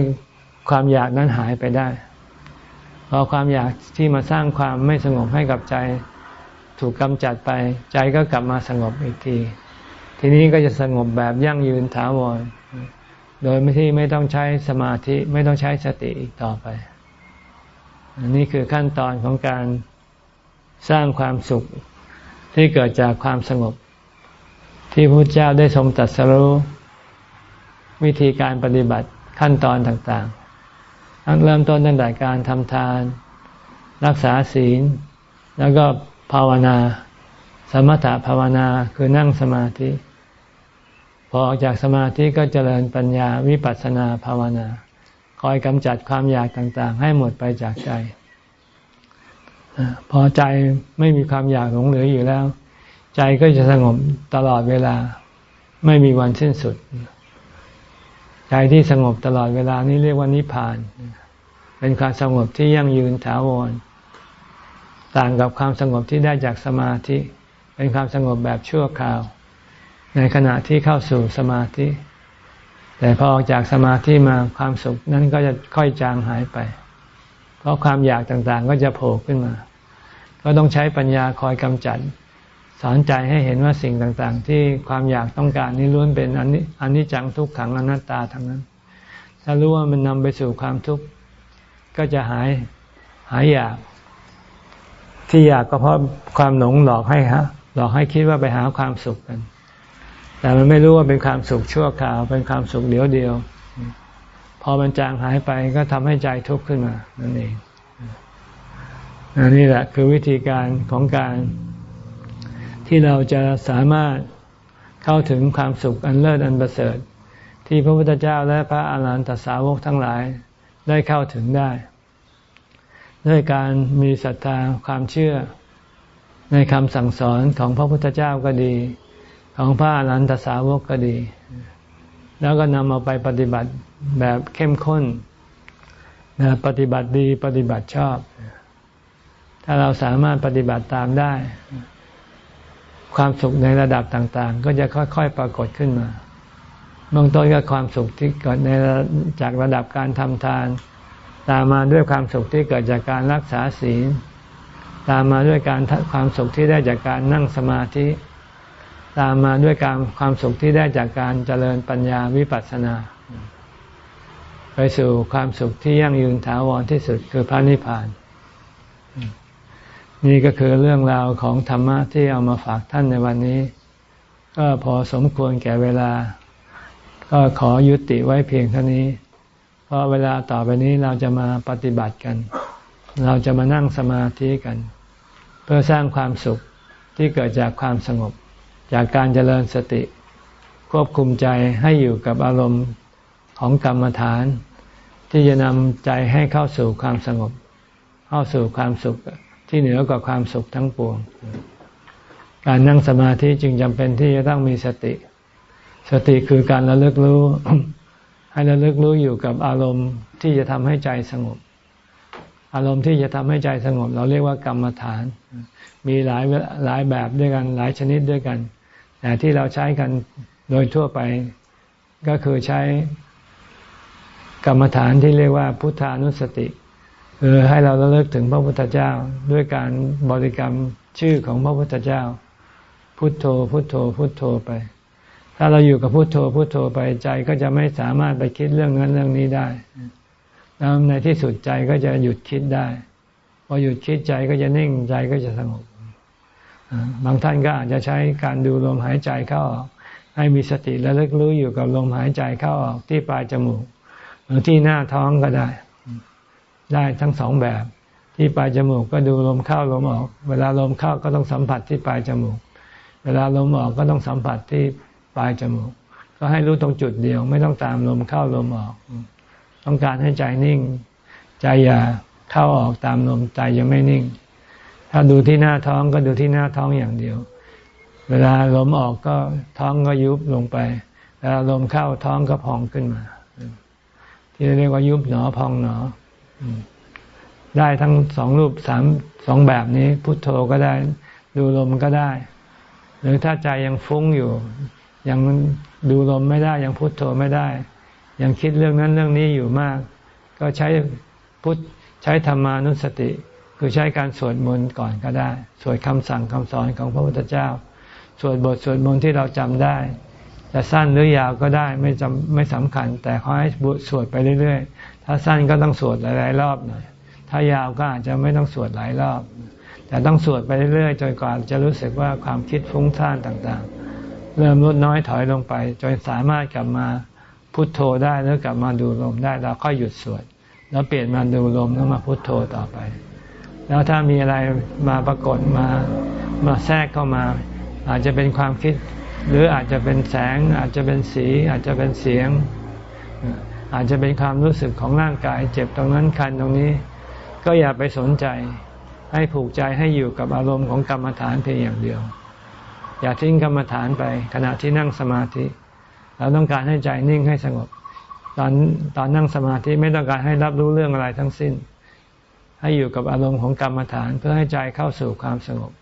ความอยากนั้นหายไปได้พอความอยากที่มาสร้างความไม่สงบให้กับใจ ถูกกำจัดไป ใจก็กลับมาสงบอีกที ทีนี้ก็จะสงบแบบยั่งยืนถาวร โดยไม่ที่ไม่ต้องใช้สมาธิไม่ต้องใช้สติอีกต่อไปอันนี้คือขั้นตอนของการสร้างความสุขที่เกิดจากความสงบ ที่พระเจ้าได้ทรงตรัสรู้วิธีการปฏิบัติขั้นตอนต่างๆตั้งเริ่มต้นตั้งแต่การทำทาน รักษาศีล แล้วก็ภาวนา สมถะภาวนาคือนั่งสมาธิ พอออกจากสมาธิก็เจริญปัญญาวิปัสสนาภาวนา คอยกำจัดความอยากต่างๆ ให้หมดไปจากใจ พอใจไม่มีความอยากหลงเหลืออยู่แล้ว ใจก็จะสงบตลอดเวลา ไม่มีวันสิ้นสุด ใจที่สงบตลอดเวลานี้เรียกว่านิพพาน เป็นความสงบที่ยั่งยืนถาวร ต่างกับความสงบที่ได้จากสมาธิ เป็นความสงบแบบชั่วคราว ในขณะที่เข้าสู่สมาธิ แต่พอออกจากสมาธิมาความสุขนั้นก็จะค่อยจางหายไป เพราะความอยากต่างๆก็จะโผล่ขึ้นมา ก็ต้องใช้ปัญญาคอยกำจัด สอนใจให้เห็นว่าสิ่งต่างๆ ที่ความอยากต้องการนี้ล้วนเป็นอนิอนิจจังทุกขังอนัตตาทั้งนั้น ถ้ารู้ว่ามันนำไปสู่ความทุกข์ก็จะหายหายอยาก ที่อยากก็เพราะความหลงหลอกให้ฮะหลอกให้คิดว่าไปหาความสุขกัน แต่มันไม่รู้ว่าเป็นความสุขชั่วคราว เป็นความสุขเดียวเดียว พอมันจางหายไปก็ทำให้ใจทุกข์ขึ้นมานั่นเองอันนี้แหละคือวิธีการของการ ที่เราจะสามารถเข้าถึงความสุขอันเลิศอันประเสริฐ ที่พระพุทธเจ้าและพระอาหารหันตสาวกทั้งหลายได้เข้าถึงได้ ด้วยการมีศรัทธาความเชื่อ ในคำสั่งสอนของพระพุทธเจ้าก็ดี ของพระอรหันตสาวกก็ดี แล้วก็นำเอาไปปฏิบัติแบบเข้มข้นนะปฏิบัติดีปฏิบัติชอบ ถ้าเราสามารถปฏิบัติตามได้ ความสุขในระดับต่างๆ ก็จะค่อยๆปรากฏขึ้นมาเบื้องต้นก็ความสุขที่เกิดในจากระดับการทำทาน ตามมาด้วยความสุขที่เกิดจากการรักษาศีล ตามมาด้วยการความสุขที่ได้จากการนั่งสมาธิ ตามมาด้วยการความสุขที่ได้จากการเจริญปัญญาวิปัสสนา ไปสู่ความสุขที่ยั่งยืนถาวรที่สุดคือพระนิพพาน นี่ก็คือเรื่องราวของธรรมะที่เอามาฝากท่านในวันนี้ ก็พอสมควรแก่เวลา ก็ขอยุติไว้เพียงเท่านี้ เพราะเวลาต่อไปนี้เราจะมาปฏิบัติกัน เราจะมานั่งสมาธิกัน เพื่อสร้างความสุขที่เกิดจากความสงบ จากการเจริญสติ ควบคุมใจให้อยู่กับอารมณ์ของกรรมฐาน ที่จะนำใจให้เข้าสู่ความสงบ เข้าสู่ความสุข ที่เหนือกว่าความสุขทั้งปวง การนั่งสมาธิจึงจำเป็นที่จะต้องมีสติ สติคือการระลึกรู้ ให้ระลึกรู้อยู่กับอารมณ์ที่จะทำให้ใจสงบ อารมณ์ที่จะทำให้ใจสงบ เราเรียกว่ากรรมฐาน มีหลายหลายแบบด้วยกันหลายชนิดด้วยกันแต่ที่เราใช้กันโดยทั่วไปก็คือใช้กรรมฐานที่เรียกว่าพุทธานุสติ คือให้เราระลึกถึงพระพุทธเจ้าด้วยการบริกรรมชื่อของพระพุทธเจ้า พุทโธ พุทโธ พุทโธไป ถ้าเราอยู่กับพุทโธ พุทโธไปใจก็จะไม่สามารถไปคิดเรื่องนั้นเรื่องนี้ได้ แล้วในที่สุดใจก็จะหยุดคิดได้ พอหยุดคิดใจก็จะนิ่งใจก็จะสงบบางท่านก็อาจจะใช้การดูลมหายใจเข้าออกให้มีสติและลึกรู้อยู่กับลมหายใจเข้าออกที่ปลายจมูกหรือที่หน้าท้องก็ได้ ได้ทั้งสองแบบ ที่ปลายจมูกก็ดูลมเข้าลมออก เวลาลมเข้าก็ต้องสัมผัสที่ปลายจมูก เวลาลมออกก็ต้องสัมผัสที่ปลายจมูก ก็ให้รู้ตรงจุดเดียว ไม่ต้องตามลมเข้าลมออก ต้องการให้ใจนิ่ง ใจอย่าเข้าออกตามลมใจยังไม่นิ่ง ถ้าดูที่หน้าท้องก็ดูที่หน้าท้องอย่างเดียว เวลาลมออกก็ท้องก็ยุบลงไปเวลาลมเข้าท้องก็พองขึ้นมา ที่เรียกว่ายุบหนอพองหนอ ได้ทั้งสองรูปสามสองแบบนี้ พุทโธก็ได้ ดูลมก็ได้ หรือถ้าใจยังฟุ้งอยู่ ยังดูลมไม่ได้ ยังพุทโธไม่ได้ ยังคิดเรื่องนั้นเรื่องนี้อยู่มาก ก็ใช้พุทธใช้ธรรมานุสติ คือใช้การสวดมนต์ก่อนก็ได้ สวดคำสั่งคำสอนของพระพุทธเจ้า สวดบทสวดมนต์ที่เราจำได้จะสั้นหรือยาวก็ได้ไม่จำไม่สำคัญ แต่ขอให้บทสวดไปเรื่อยๆ ถ้าสั้นก็ต้องสวดหลายๆรอบหน่อย ถ้ายาวก็อาจจะไม่ต้องสวดหลายรอบ แต่ต้องสวดไปเรื่อยๆจนกว่าจะรู้สึกว่าความคิดฟุ้งซ่านต่างๆ เริ่มลดน้อยถอยลงไป จนสามารถกลับมาพุทโธได้แล้วกลับมาดูลมได้เราก็หยุดสวด แล้วเปลี่ยนมาดูลมแล้วมาพุทโธต่อไป แล้วถ้ามีอะไรมาปรากฏมามาแทรกเข้ามา อาจจะเป็นความคิด หรืออาจจะเป็นแสง อาจจะเป็นสี อาจจะเป็นเสียง อาจจะเป็นความรู้สึกของร่างกาย เจ็บตรงนั้นคันตรงนี้ ก็อย่าไปสนใจ ให้ผูกใจให้อยู่กับอารมณ์ของกรรมฐานเพียงอย่างเดียว อย่าทิ้งกรรมฐานไปขณะที่นั่งสมาธิเราต้องการให้ใจนิ่งให้สงบ ตอนตอนนั่งสมาธิไม่ต้องการให้รับรู้เรื่องอะไรทั้งสิ้น ให้อยู่กับอารมณ์ของกรรมฐานเพื่อให้ใจเข้าสู่ความสงบ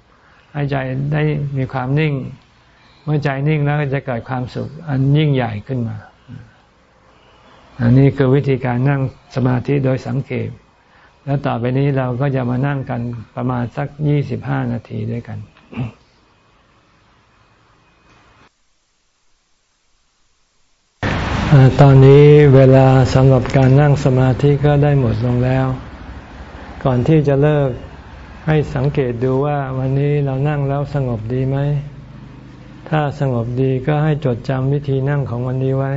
ให้ใจได้มีความนิ่ง เมื่อใจนิ่งแล้วก็จะเกิดความสุขอันยิ่งใหญ่ขึ้นมา อันนี้คือวิธีการนั่งสมาธิโดยสังเกต แล้วต่อไปนี้เราก็จะมานั่งกันประมาณสักยี่สิบห้านาทีด้วยกันตอนนี้เวลาสำหรับการนั่งสมาธิก็ได้หมดลงแล้ว ก่อนที่จะเลิกให้สังเกตดูว่าวันนี้เรานั่งแล้วสงบดีไหม ถ้าสงบดีก็ให้จดจำวิธีนั่งของวันนี้ไว้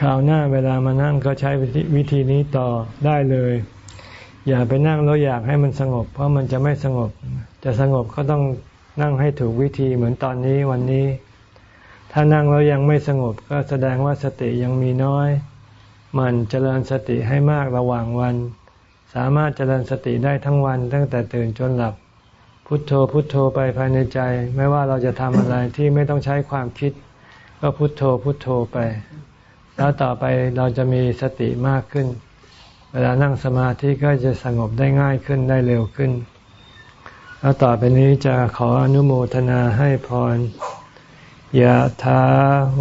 คราวหน้าเวลามานั่งก็ใช้วิธีนี้ต่อได้เลย อย่าไปนั่งแล้วอยากให้มันสงบ เพราะมันจะไม่สงบ จะสงบก็ต้องนั่งให้ถูกวิธีเหมือนตอนนี้วันนี้ ถ้านั่งแล้วยังไม่สงบก็แสดงว่าสติยังมีน้อย มันเจริญสติให้มากระหว่างวัน สามารถเจริญสติได้ทั้งวัน ตั้งแต่ตื่นจนหลับ พุทโธพุทโธไปภายในใจ ไม่ว่าเราจะทำอะไรที่ไม่ต้องใช้ความคิด ก็พุทโธพุทโธไป แล้วต่อไปเราจะมีสติมากขึ้น เวลานั่งสมาธิก็จะสงบได้ง่ายขึ้นได้เร็วขึ้น แล้วต่อไปนี้จะขออนุโมทนาให้พรยะถา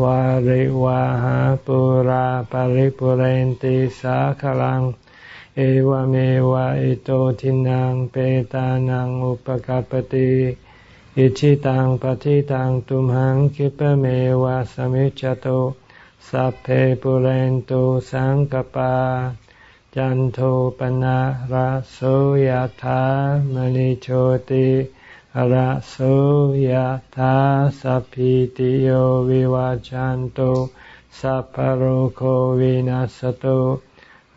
วาริวาหาปุราปาริปุเรนติสาคลัง เอวเมวะอิโตทินังเปตานังอุปกาปติอิจฉิตังปัตถิตังตุมหังขิปปเมวะสมิชฌตุ สัพเพปูเรนตุสังกัปปา จันโทปัณณะระโสยะถามณิโชติระโสยะถาสัพพีติโยวิวัชชันตุสัพพโรโควินัสสตุ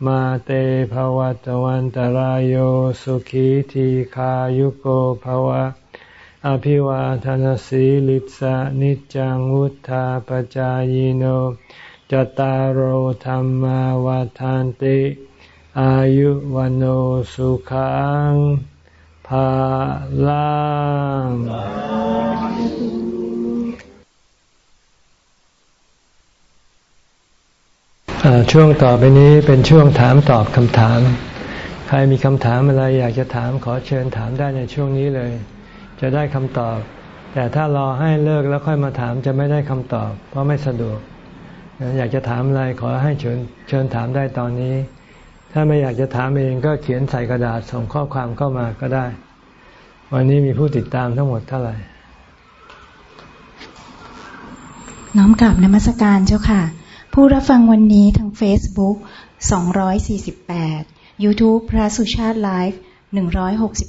มาเตภวัตวันตราโยสุขีทีขายุโกภวะ อภิวาทนสีลิสะนิจังวุธาปจายโนจตารโหธรรมวาทานติ อายุวันโอสุขังภาลังช่วงต่อไปนี้เป็นช่วงถามตอบคำถาม ใครมีคำถามอะไรอยากจะถามขอเชิญถามได้ในช่วงนี้เลย จะได้คำตอบ แต่ถ้ารอให้เลิกแล้วค่อยมาถามจะไม่ได้คำตอบ เพราะไม่สะดวก อยากจะถามอะไรขอให้เชิญเชิญถามได้ตอนนี้ ถ้าไม่อยากจะถามเองก็เขียนใส่กระดาษส่งข้อความเข้ามาก็ได้ วันนี้มีผู้ติดตามทั้งหมดเท่าไหร่ น้อมกลับนมัสการเจ้าค่ะ ผู้รับฟังวันนี้ทาง Facebook 248 YouTube พระสุชาติไลฟ์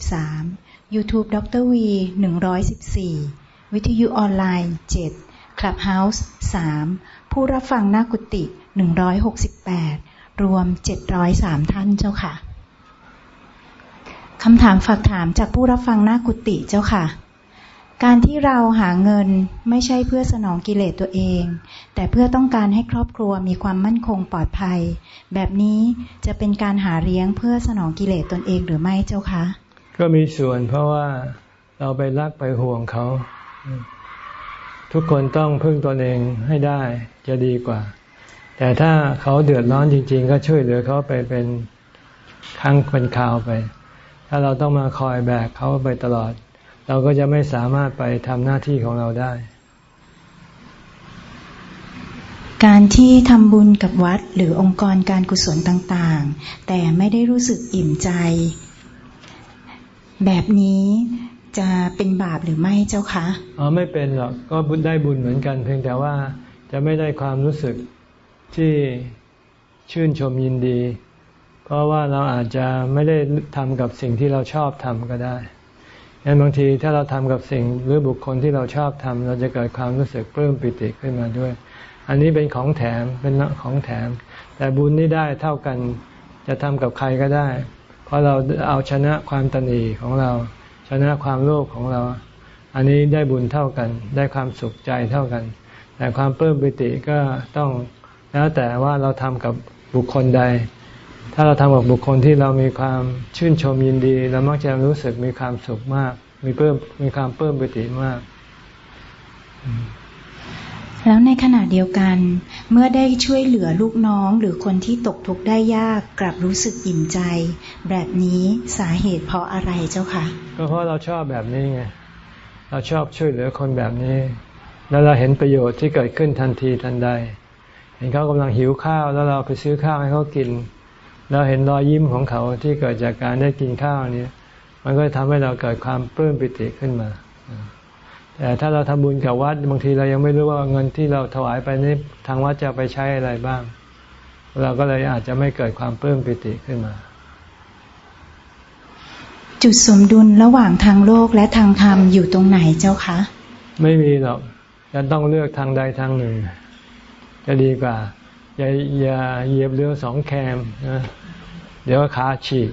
163 YouTube ดรวี114 วิทยุออนไลน์ 7 Clubhouse 3 ผู้รับฟังหน้ากุฏิ168 รวม 703 ท่านเจ้าค่ะ คำถามฝากถามจากผู้รับฟังหน้ากุฏิเจ้าค่ะ การที่เราหาเงินไม่ใช่เพื่อสนองกิเลสตัวเอง แต่เพื่อต้องการให้ครอบครัวมีความมั่นคงปลอดภัย แบบนี้จะเป็นการหาเลี้ยงเพื่อสนองกิเลสตนเองหรือไม่เจ้าคะ ก็มีส่วนเพราะว่าเราไปรักไปห่วงเขา ทุกคนต้องพึ่งตนเองให้ได้จะดีกว่า แต่ถ้าเขาเดือดร้อนจริง ๆ ก็ช่วยเหลือเขาไปเป็นครั้งเป็นคราวไป ถ้าเราต้องมาคอยแบกเขาไปตลอด เราก็จะไม่สามารถไปทำหน้าที่ของเราได้ การที่ทำบุญกับวัดหรือองค์กรการกุศลต่างๆ แต่ไม่ได้รู้สึกอิ่มใจ แบบนี้จะเป็นบาปหรือไม่เจ้าคะอ๋อไม่เป็นหรอกก็บุญได้บุญเหมือนกัน เพียงแต่ว่าจะไม่ได้ความรู้สึกที่ชื่นชมยินดี เพราะว่าเราอาจจะไม่ได้ทำกับสิ่งที่เราชอบทำก็ได้ยันบางทีถ้าเราทำกับสิ่งหรือบุคคลที่เราชอบทำเราจะเกิดความรู้สึกปลื้มปิติขึ้นมาด้วย อันนี้เป็นของแถมเป็นของแถม แต่บุญนี่ได้เท่ากันจะทำกับใครก็ได้ เพราะเราเอาชนะความตนีของเรา ชนะความโลภของเรา อันนี้ได้บุญเท่ากัน ได้ความสุขใจเท่ากัน แต่ความเพิ่มปิติก็ต้องแล้วแต่ว่าเราทำกับบุคคลใด ถ้าเราทำกับบุคคลที่เรามีความชื่นชมยินดีเรามักจะรู้สึกมีความสุขมาก มีเพิ่มมีความเพิ่มปิติมาก แล้วในขณะเดียวกัน เมื่อได้ช่วยเหลือลูกน้องหรือคนที่ตกทุกข์ได้ยากกลับรู้สึกอิ่มใจ แบบนี้สาเหตุเพราะอะไรเจ้าคะก็เพราะเราชอบแบบนี้ไงเราชอบช่วยเหลือคนแบบนี้ แล้วเราเห็นประโยชน์ที่เกิดขึ้นทันทีทันใด เห็นเขากำลังหิวข้าวแล้วเราไปซื้อข้าวให้เขากินเราเห็นรอยยิ้มของเขาที่เกิดจากการได้กินข้าวนี้มันก็ทำให้เราเกิดความปลื้มปิติขึ้นมา แต่ถ้าเราทำบุญกับวัดบางทีเรายังไม่รู้ว่าเงินที่เราถวายไปนี้ทางวัดจะไปใช้อะไรบ้าง เราก็เลยอาจจะไม่เกิดความปลื้มปิติขึ้นมา จุดสมดุลระหว่างทางโลกและทางธรรมอยู่ตรงไหนเจ้าคะ ไม่มีหรอกจะต้องเลือกทางใดทางหนึ่ง จะดีกว่าอย่าอย่าเหยียบเรือสองแคมนะเดี๋ยวขาฉีก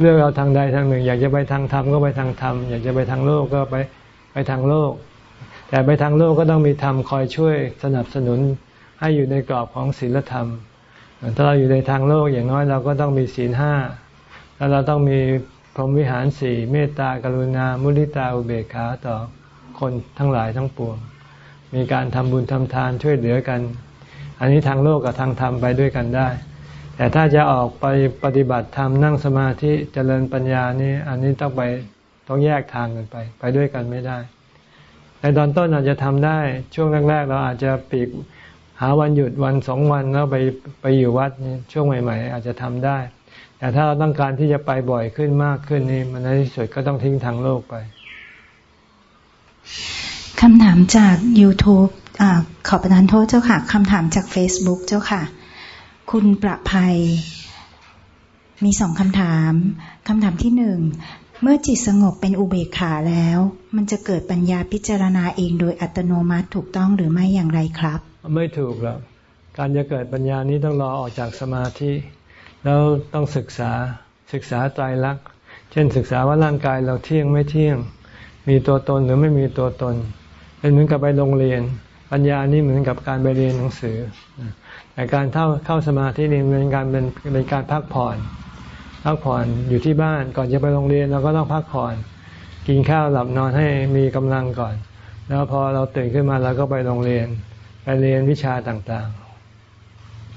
เลือกเอาทางใดทางหนึ่ง อยากจะไปทางธรรมก็ไปทางธรรมอยากจะไปทางโลกก็ไป ไปทางโลก แต่ไปทางโลกก็ต้องมีธรรมคอยช่วยสนับสนุนให้อยู่ในกรอบของศีลธรรม ถ้าเราอยู่ในทางโลกอย่างน้อยเราก็ต้องมีศีลห้าแล้วเราต้องมีพรหมวิหารสี่เมตตากรุณา มุลิตาอุเบกขาต่อคนทั้งหลายทั้งปวง มีการทำบุญทำทานช่วยเหลือกัน อันนี้ทางโลกกับทางธรรมไปด้วยกันได้ แต่ถ้าจะออกไปปฏิบัติธรรมนั่งสมาธิเจริญปัญญานี้อันนี้ต้องไป ต้องแยกทางกันไป ไปด้วยกันไม่ได้ ในตอนต้นอาจจะทำได้ ช่วงแรกๆ เราอาจจะปีกหาวันหยุดวันสองวันแล้วไปไปอยู่วัดช่วงใหม่ ๆ อาจจะทำได้ แต่ถ้าเราต้องการที่จะไปบ่อยขึ้นมากขึ้นนี่มันในที่สุดก็ต้องทิ้งทางโลกไปคำถามจาก YouTube อขอประทานโทษเจ้าค่ะคำถามจาก Facebook เจ้าค่ะ คุณประภัย มีสองคำถาม คำถามที่หนึ่ง เมื่อจิตสงบเป็นอุเบกขาแล้ว มันจะเกิดปัญญาพิจารณาเองโดยอัตโนมัติถูกต้องหรือไม่อย่างไรครับ ไม่ถูกหรอกการจะเกิดปัญญานี้ต้องรอออกจากสมาธิ แล้วต้องศึกษาศึกษาใจรักเช่นศึกษาว่าร่างกายเราเที่ยงไม่เที่ยง มีตัวตนหรือไม่มีตัวตน เป็นเหมือนกับไปโรงเรียน ปัญญานี้เหมือนกับการไปเรียนหนังสือแต่การเข้าเข้าสมาธินี่เป็นการเป็นเป็นการพักผ่อน พักผ่อนอยู่ที่บ้านก่อนจะไปโรงเรียนเราก็ต้องพักผ่อน กินข้าวหลับนอนให้มีกำลังก่อน แล้วพอเราตื่นขึ้นมาเราก็ไปโรงเรียน ไปเรียนวิชาต่าง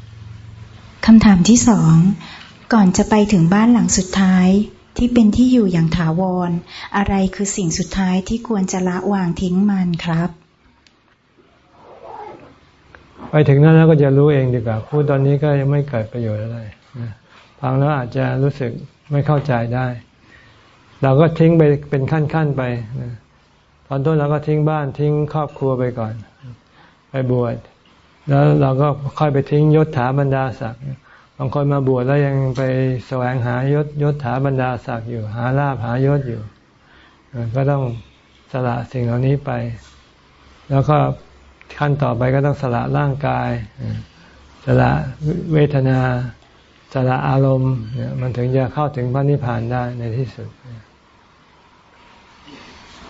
ๆคำถามที่สองก่อนจะไปถึงบ้านหลังสุดท้ายที่เป็นที่อยู่อย่างถาวร อะไรคือสิ่งสุดท้ายที่ควรจะละวางทิ้งมันครับ ไปถึงนั้นแล้วก็จะรู้เองดีกว่าพูดตอนนี้ก็ยังไม่เกิดประโยชน์อะไร ฟังแล้วอาจจะรู้สึกไม่เข้าใจได้ เราก็ทิ้งไปเป็นขั้นๆไปตอนต้นเราก็ทิ้งบ้านทิ้งครอบครัวไปก่อน ไปบวชแล้วเราก็ค่อยไปทิ้งยศถาบรรดาศักดิ์บางคนมาบวชแล้วยังไปแสวงหายศยศถาบรรดาศักดิ์อยู่ หาลาภหายศอยู่ ก็ต้องสละสิ่งเหล่านี้ไป แล้วก็ขั้นต่อไปก็ต้องสละร่างกาย สละเวทนา สละอารมณ์มันถึงจะเข้าถึงพระนิพพานได้ในที่สุด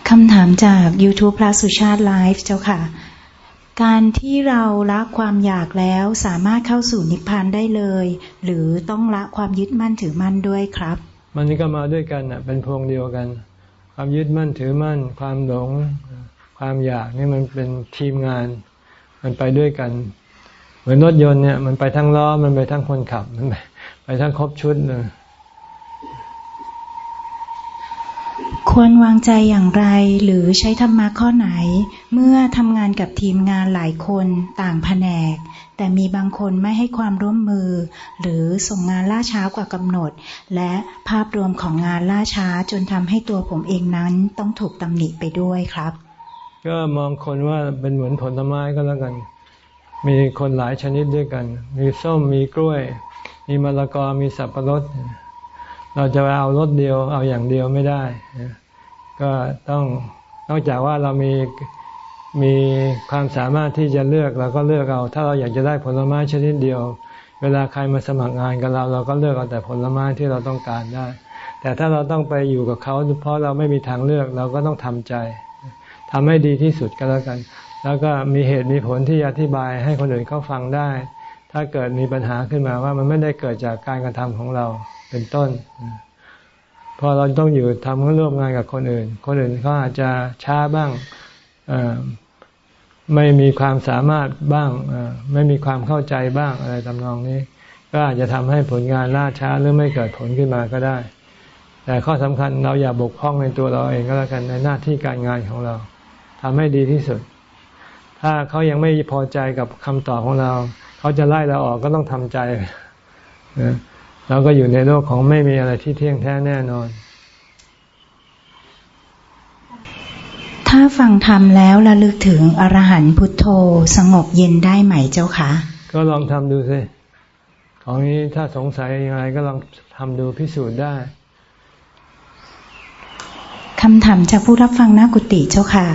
คำถามจาก YouTube พระสุชาติไลฟ์เจ้าค่ะ การที่เราละความอยากแล้วสามารถเข้าสู่นิพพานได้เลย หรือต้องละความยึดมั่นถือมั่นด้วยครับ มันนี่ก็มาด้วยกันอะเป็นพวงเดียวกัน ความยึดมั่นถือมั่น ความหลง ความอยากนี่มันเป็นทีมงาน มันไปด้วยกัน เหมือนรถยนต์เนี่ยมันไปทั้งล้อมันไปทั้งคนขับมันไปไป ทั้งครบชุดเลยควรวางใจอย่างไรหรือใช้ธรรมะข้อไหน เมื่อทำงานกับทีมงานหลายคนต่างแผนก แต่มีบางคนไม่ให้ความร่วมมือ หรือส่งงานล่าช้ากว่ากำหนด และภาพรวมของงานล่าช้าจนทำให้ตัวผมเองนั้นต้องถูกตำหนิไปด้วยครับ ก็มองคนว่าเป็นเหมือนผลไม้ก็แล้วกัน มีคนหลายชนิดด้วยกัน มีส้มมีกล้วย มีมะละกอมีสับปะรด เราจะเอารสเดียวเอาอย่างเดียวไม่ได้ ก็ต้องนอกจากว่าเรามีมีความสามารถที่จะเลือกเราก็เลือกเอา ถ้าเราอยากจะได้ผลไม้ชนิดเดียว เวลาใครมาสมัครงานกับเรา เราก็เลือกเอาแต่ผลไม้ที่เราต้องการได้ แต่ถ้าเราต้องไปอยู่กับเขาเพราะเราไม่มีทางเลือกเราก็ต้องทำใจทำให้ดีที่สุดก็แล้วกัน แล้วก็มีเหตุมีผลที่อธิบายให้คนอื่นเขาฟังได้ ถ้าเกิดมีปัญหาขึ้นมาว่ามันไม่ได้เกิดจากการกระทำของเราเป็นต้น พอเราต้องอยู่ทำร่วมงานกับคนอื่น คนอื่นเขาอาจจะช้าบ้างไม่มีความสามารถบ้างไม่มีความเข้าใจบ้างอะไรทำนองนี้ ก็อาจจะทำให้ผลงานล่าช้าหรือไม่เกิดผลขึ้นมาก็ได้ แต่ข้อสำคัญเราอย่าบกพร่องในตัวเราเองก็แล้วกันในหน้าที่การงานของเราทำให้ดีที่สุด ถ้าเขายังไม่พอใจกับคำตอบของเรา เขาจะไล่เราออกก็ต้องทำใจเราก็อยู่ในโลกของไม่มีอะไรที่เที่ยงแท้แน่นอน ถ้าฟังธรรมแล้วระลึกถึงอรหันต์พุทโธสงบเย็นได้ไหมเจ้าคะ ก็ลองทำดูสิของนี้ถ้าสงสัยยังไงก็ลองทำดูพิสูจน์ได้คำถามจากผู้รับฟังหน้ากุฏิเจ้าค่ะ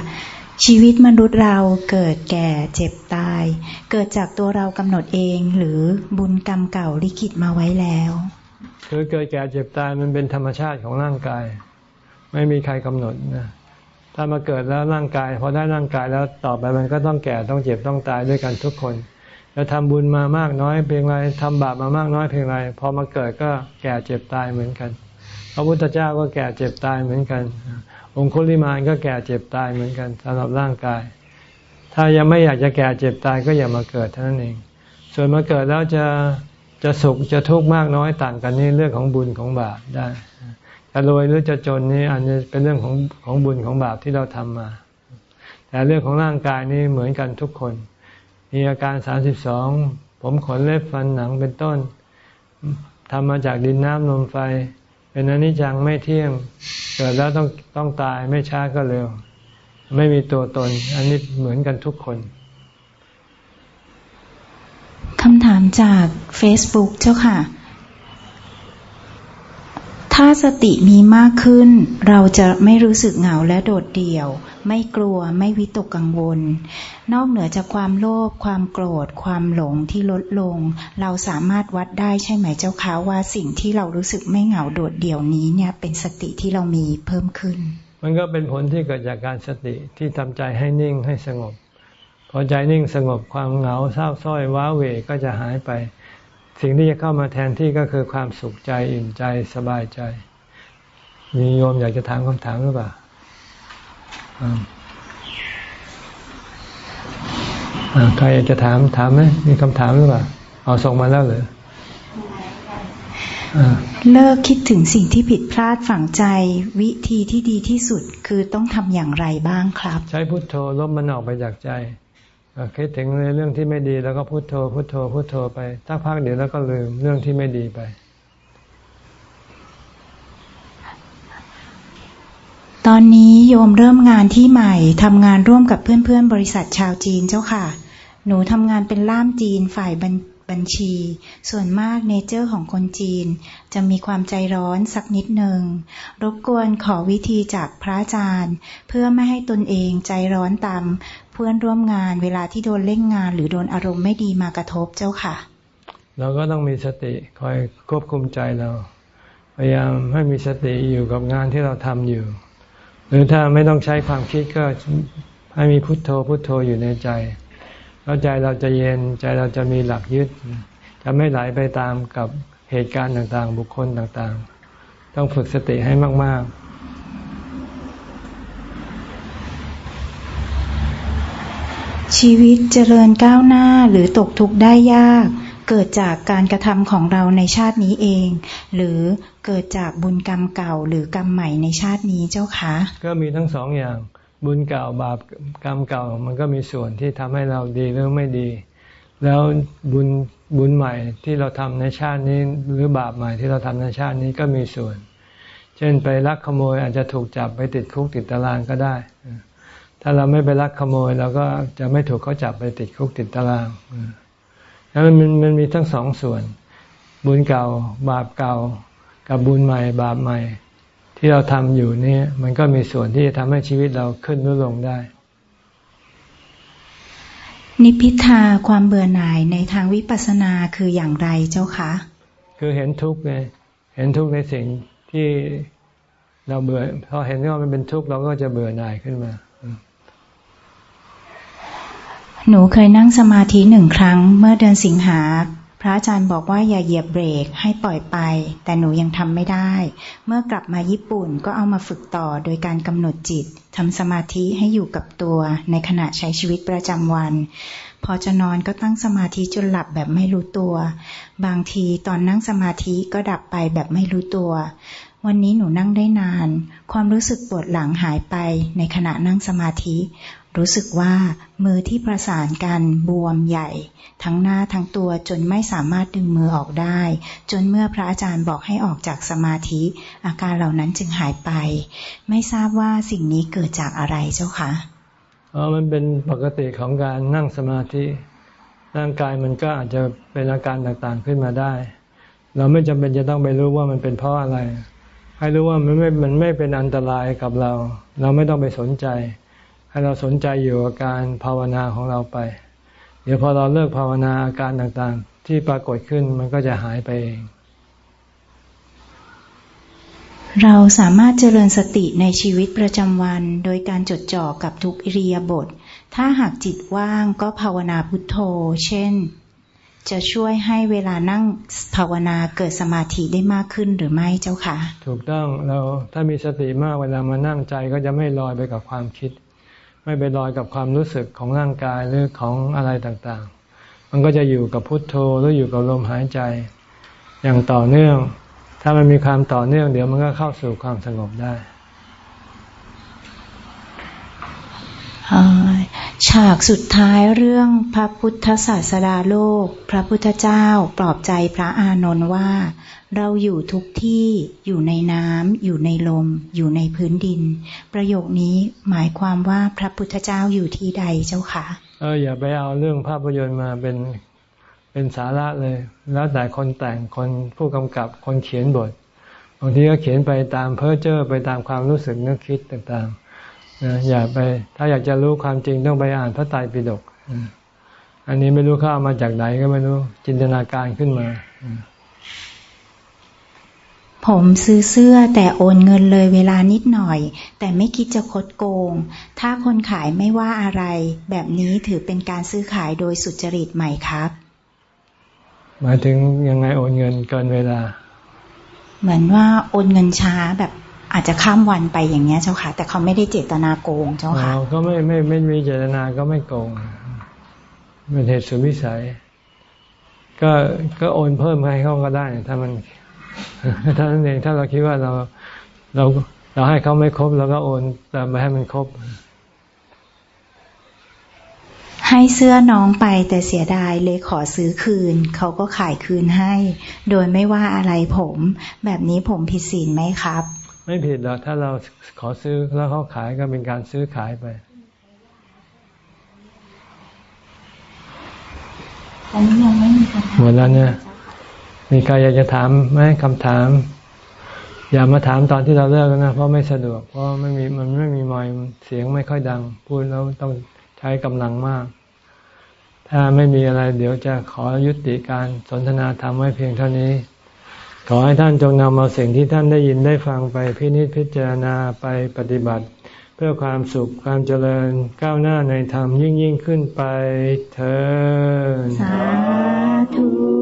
ชีวิตมนุษย์เราเกิดแก่เจ็บตาย เกิดจากตัวเรากำหนดเองหรือบุญกรรมเก่าลิขิตมาไว้แล้ว คือเกิดแก่เจ็บตายมันเป็นธรรมชาติของร่างกาย ไม่มีใครกำหนดนะถ้ามาเกิดแล้วร่างกายพอได้ร่างกายแล้วต่อไปมันก็ต้องแก่ต้องเจ็บต้องตายด้วยกันทุกคนจะทำบุญมามากน้อยเพียงไรทำบาปมามากน้อยเพียงไรพอมาเกิดก็แก่เจ็บตายเหมือนกัน พระพุทธเจ้าก็แก่เจ็บตายเหมือนกัน องคุลิมานก็แก่เจ็บตายเหมือนกันสำหรับร่างกาย ถ้ายังไม่อยากจะแก่เจ็บตายก็อย่ามาเกิดเท่านั้นเอง ส่วนมาเกิดแล้วจะจะสุขจะทุกข์มากน้อยต่างกันนี่เรื่องของบุญของบาปได้จะรวยหรือจะจนนี่อันนี้เป็นเรื่องของของบุญของบาปที่เราทำมา แต่เรื่องของร่างกายนี่เหมือนกันทุกคน มีอาการสามสิบสองผมขนเล็บฟันหนังเป็นต้นทำมาจากดินน้ำลมไฟ เป็นอนิจจังไม่เที่ยงเกิดแล้วต้องต้องตายไม่ช้าก็เร็ว ไม่มีตัวตน อันนี้เหมือนกันทุกคนคำถามจาก Facebook เจ้าค่ะ ถ้าสติมีมากขึ้น เราจะไม่รู้สึกเหงาและโดดเดี่ยว ไม่กลัวไม่วิตกกังวล นอกเหนือจากความโลภความโกรธ ความหลงที่ลดลง เราสามารถวัดได้ใช่ไหมเจ้าคะว่าสิ่งที่เรารู้สึกไม่เหงาโดดเดี่ยวนี้เนี่ยเป็นสติที่เรามีเพิ่มขึ้น มันก็เป็นผลที่เกิดจากการสติที่ทำใจให้นิ่งให้สงบ พอใจนิ่งสงบความเหงาเศร้าส้อยว้าเหวก็จะหายไป สิ่งที่จะเข้ามาแทนที่ก็คือความสุขใจอิ่มใจสบายใจ มีโยมอยากจะถามคำถามหรือเปล่าใครอยากจะถามถามไหมมีคำถามหรือเปล่า เอาส่งมาแล้วเหรอเลิกคิดถึงสิ่งที่ผิดพลาดฝังใจ วิธีที่ดีที่สุดคือต้องทำอย่างไรบ้างครับ ใช้พุทโธลบมันออกไปจากใจ คิดถึงในเรื่องที่ไม่ดีแล้วก็พุโทโธพุโทโธพุโทโธไปถ้าพักเดี๋ยวแล้วก็ลืมเรื่องที่ไม่ดีไป ตอนนี้โยมเริ่มงานที่ใหม่ทำงานร่วมกับเพื่อนๆ บริษัทชาวจีนเจ้าค่ะ หนูทำงานเป็นล่ามจีนฝ่ายบัญชี ส่วนมากเนเจอร์ของคนจีน จะมีความใจร้อนสักนิดหนึ่ง รบกวนขอวิธีจากพระอาจารย์ เพื่อไม่ให้ตนเองใจร้อนตาม เพื่อนร่วมงาน เวลาที่โดนเล่งงาน หรือโดนอารมณ์ไม่ดีมากระทบเจ้าค่ะ เราก็ต้องมีสติคอยควบคุมใจเรา พยายามให้มีสติอยู่กับงานที่เราทำอยู่ หรือถ้าไม่ต้องใช้ความคิดก็ให้มีพุทโธพุทโธอยู่ในใจแล้วใจเราจะเย็นใจเราจะมีหลักยึด จะไม่ไหลไปตามกับเหตุการณ์ต่างๆ บุคคลต่างๆ ต้องฝึกสติให้มากๆ ชีวิตเจริญก้าวหน้าหรือตกทุกข์ได้ยาก เกิดจากการกระทำของเราในชาตินี้เอง หรือเกิดจากบุญกรรมเก่าหรือกรรมใหม่ในชาตินี้เจ้าคะ ก็มีทั้งสองอย่างบุญเก่าบาปกรรมเก่ามันก็มีส่วนที่ทำให้เราดีหรือไม่ดี แล้วบุญบุญใหม่ที่เราทำในชาตินี้ หรือบาปใหม่ที่เราทำในชาตินี้ก็มีส่วน เช่นไปลักขโมยอาจจะถูกจับไปติดคุกติดตารางก็ได้ ถ้าเราไม่ไปลักขโมยเราก็จะไม่ถูกเขาจับไปติดคุกติดตารางแล้วมันมันมีทั้งสองส่วน บุญเก่า บาปเก่า กับบุญใหม่ บาปใหม่ ที่เราทำอยู่นี่มันก็มีส่วนที่จะทำให้ชีวิตเราขึ้นหรือลงได้ นิพิทาความเบื่อหน่ายในทางวิปัสสนาคืออย่างไรเจ้าคะ คือเห็นทุกข์ไงเห็นทุกข์ในสิ่งที่เราเบื่อพอเห็นว่ามันเป็นทุกข์เราก็จะเบื่อหน่ายขึ้นมา หนูเคยนั่งสมาธิหนึ่งครั้งเมื่อเดือนสิงหา พระอาจารย์บอกว่าอย่าเหยียบเบรกให้ปล่อยไป แต่หนูยังทำไม่ได้ เมื่อกลับมาญี่ปุ่นก็เอามาฝึกต่อโดยการกำหนดจิตทำสมาธิให้อยู่กับตัวในขณะใช้ชีวิตประจำวัน พอจะนอนก็ตั้งสมาธิจนหลับแบบไม่รู้ตัว บางทีตอนนั่งสมาธิก็ดับไปแบบไม่รู้ตัว วันนี้หนูนั่งได้นาน ความรู้สึกปวดหลังหายไปในขณะนั่งสมาธิ รู้สึกว่ามือที่ประสานกันบวมใหญ่ ทั้งหน้าทั้งตัวจนไม่สามารถดึงมือออกได้ จนเมื่อพระอาจารย์บอกให้ออกจากสมาธิ อาการเหล่านั้นจึงหายไป ไม่ทราบว่าสิ่งนี้เกิดจากอะไรเจ้าคะอ๋อมันเป็นปกติของการนั่งสมาธิ ร่างกายมันก็อาจจะเป็นอาการต่างๆขึ้นมาได้ เราไม่จำเป็นจะต้องไปรู้ว่ามันเป็นเพราะอะไร ให้รู้ว่ามันไม่มันไม่เป็นอันตรายกับเรา เราไม่ต้องไปสนใจ ให้เราสนใจอยู่กับการภาวนาของเราไป เดี๋ยวพอเราเลิกภาวนาอาการต่างๆ ที่ปรากฏขึ้นมันก็จะหายไปเอง เราสามารถเจริญสติในชีวิตประจำวัน โดยการจดจ่อกับทุกอิริยาบถถ้าหากจิตว่างก็ภาวนาพุทโธ เช่น จะช่วยให้เวลานั่งภาวนาเกิดสมาธิได้มากขึ้นหรือไม่เจ้าคะถูกต้องเราถ้ามีสติมากเวลามานั่งใจก็จะไม่ลอยไปกับความคิด ไม่ไปลอยกับความรู้สึกของร่างกายหรือของอะไรต่างๆ มันก็จะอยู่กับพุทโธหรืออยู่กับลมหายใจ อย่างต่อเนื่อง ถ้ามันมีความต่อเนื่อง เดี๋ยวมันก็เข้าสู่ความสงบได้ฉากสุดท้ายเรื่องพระพุทธศาสดาโลก พระพุทธเจ้าปลอบใจพระอานนท์ว่า เราอยู่ทุกที่อยู่ในน้ำอยู่ในลม อยู่ในพื้นดิน ประโยคนี้หมายความว่าพระพุทธเจ้าอยู่ที่ใดเจ้าคะเอออย่าไปเอาเรื่องภาพยนตร์มาเป็นเป็นสาระเลย แล้วแต่คนแต่งคนผู้กำกับคนเขียนบทบางทีก็เขียนไปตามเพ้อเจ้อไปตามความรู้สึกนึกคิดต่างๆนะอย่าไป ถ้าอยากจะรู้ความจริงต้องไปอ่านพระไตรปิฎกอันนี้ไม่รู้ข้ามาจากไหนก็ไม่รู้จินตนาการขึ้นมา ผมซื้อเสื้อแต่โอนเงินเลยเวลานิดหน่อย แต่ไม่คิดจะคดโกง ถ้าคนขายไม่ว่าอะไร แบบนี้ถือเป็นการซื้อขายโดยสุจริตไหมครับ หมายถึงยังไงโอนเงินเกินเวลา เหมือนว่าโอนเงินช้าแบบอาจจะข้ามวันไปอย่างเงี้ยเจ้าค่ะ แต่เขาไม่ได้เจตนาโกงเจ้าค่ะก็ไม่ไม่ไม่มีเจตนาก็ไม่โกงเป็นเหตุสุดวิสัย ก็ก็โอนเพิ่มให้เขาก็ได้ถ้ามัน ถ้านั้นเองถ้าเราคิดว่าเราเราเราให้เขาไม่ครบเราก็โอนแต่มาให้มันครบ ให้เสื้อน้องไปแต่เสียดายเลยขอซื้อคืน เขาก็ขายคืนให้ โดยไม่ว่าอะไรผม แบบนี้ผมผิดศีลไหมครับ ไม่ผิดหรอกถ้าเราขอซื้อแล้วเขาขายก็เป็นการซื้อขายไปตอนนี้ยังไม่มีคำถามหมดแล้วเนี่ย มีใครอยากจะถามไหมคำถาม อย่ามาถามตอนที่เราเลิกนะเพราะไม่สะดวก เพราะไม่มีมันไม่มีไมค์เสียงไม่ค่อยดัง พูดแล้วต้องใช้กำลังมาก ถ้าไม่มีอะไร เดี๋ยวจะขอยุติการสนทนาธรรมไว้เพียงเท่านี้ ขอให้ท่านจงนำเอาสิ่งที่ท่านได้ยินได้ฟังไปพินิจพิจารณาไปปฏิบัติ เพื่อความสุขความเจริญก้าวหน้าในธรรมยิ่งยิ่งขึ้นไปเถิดสาธอ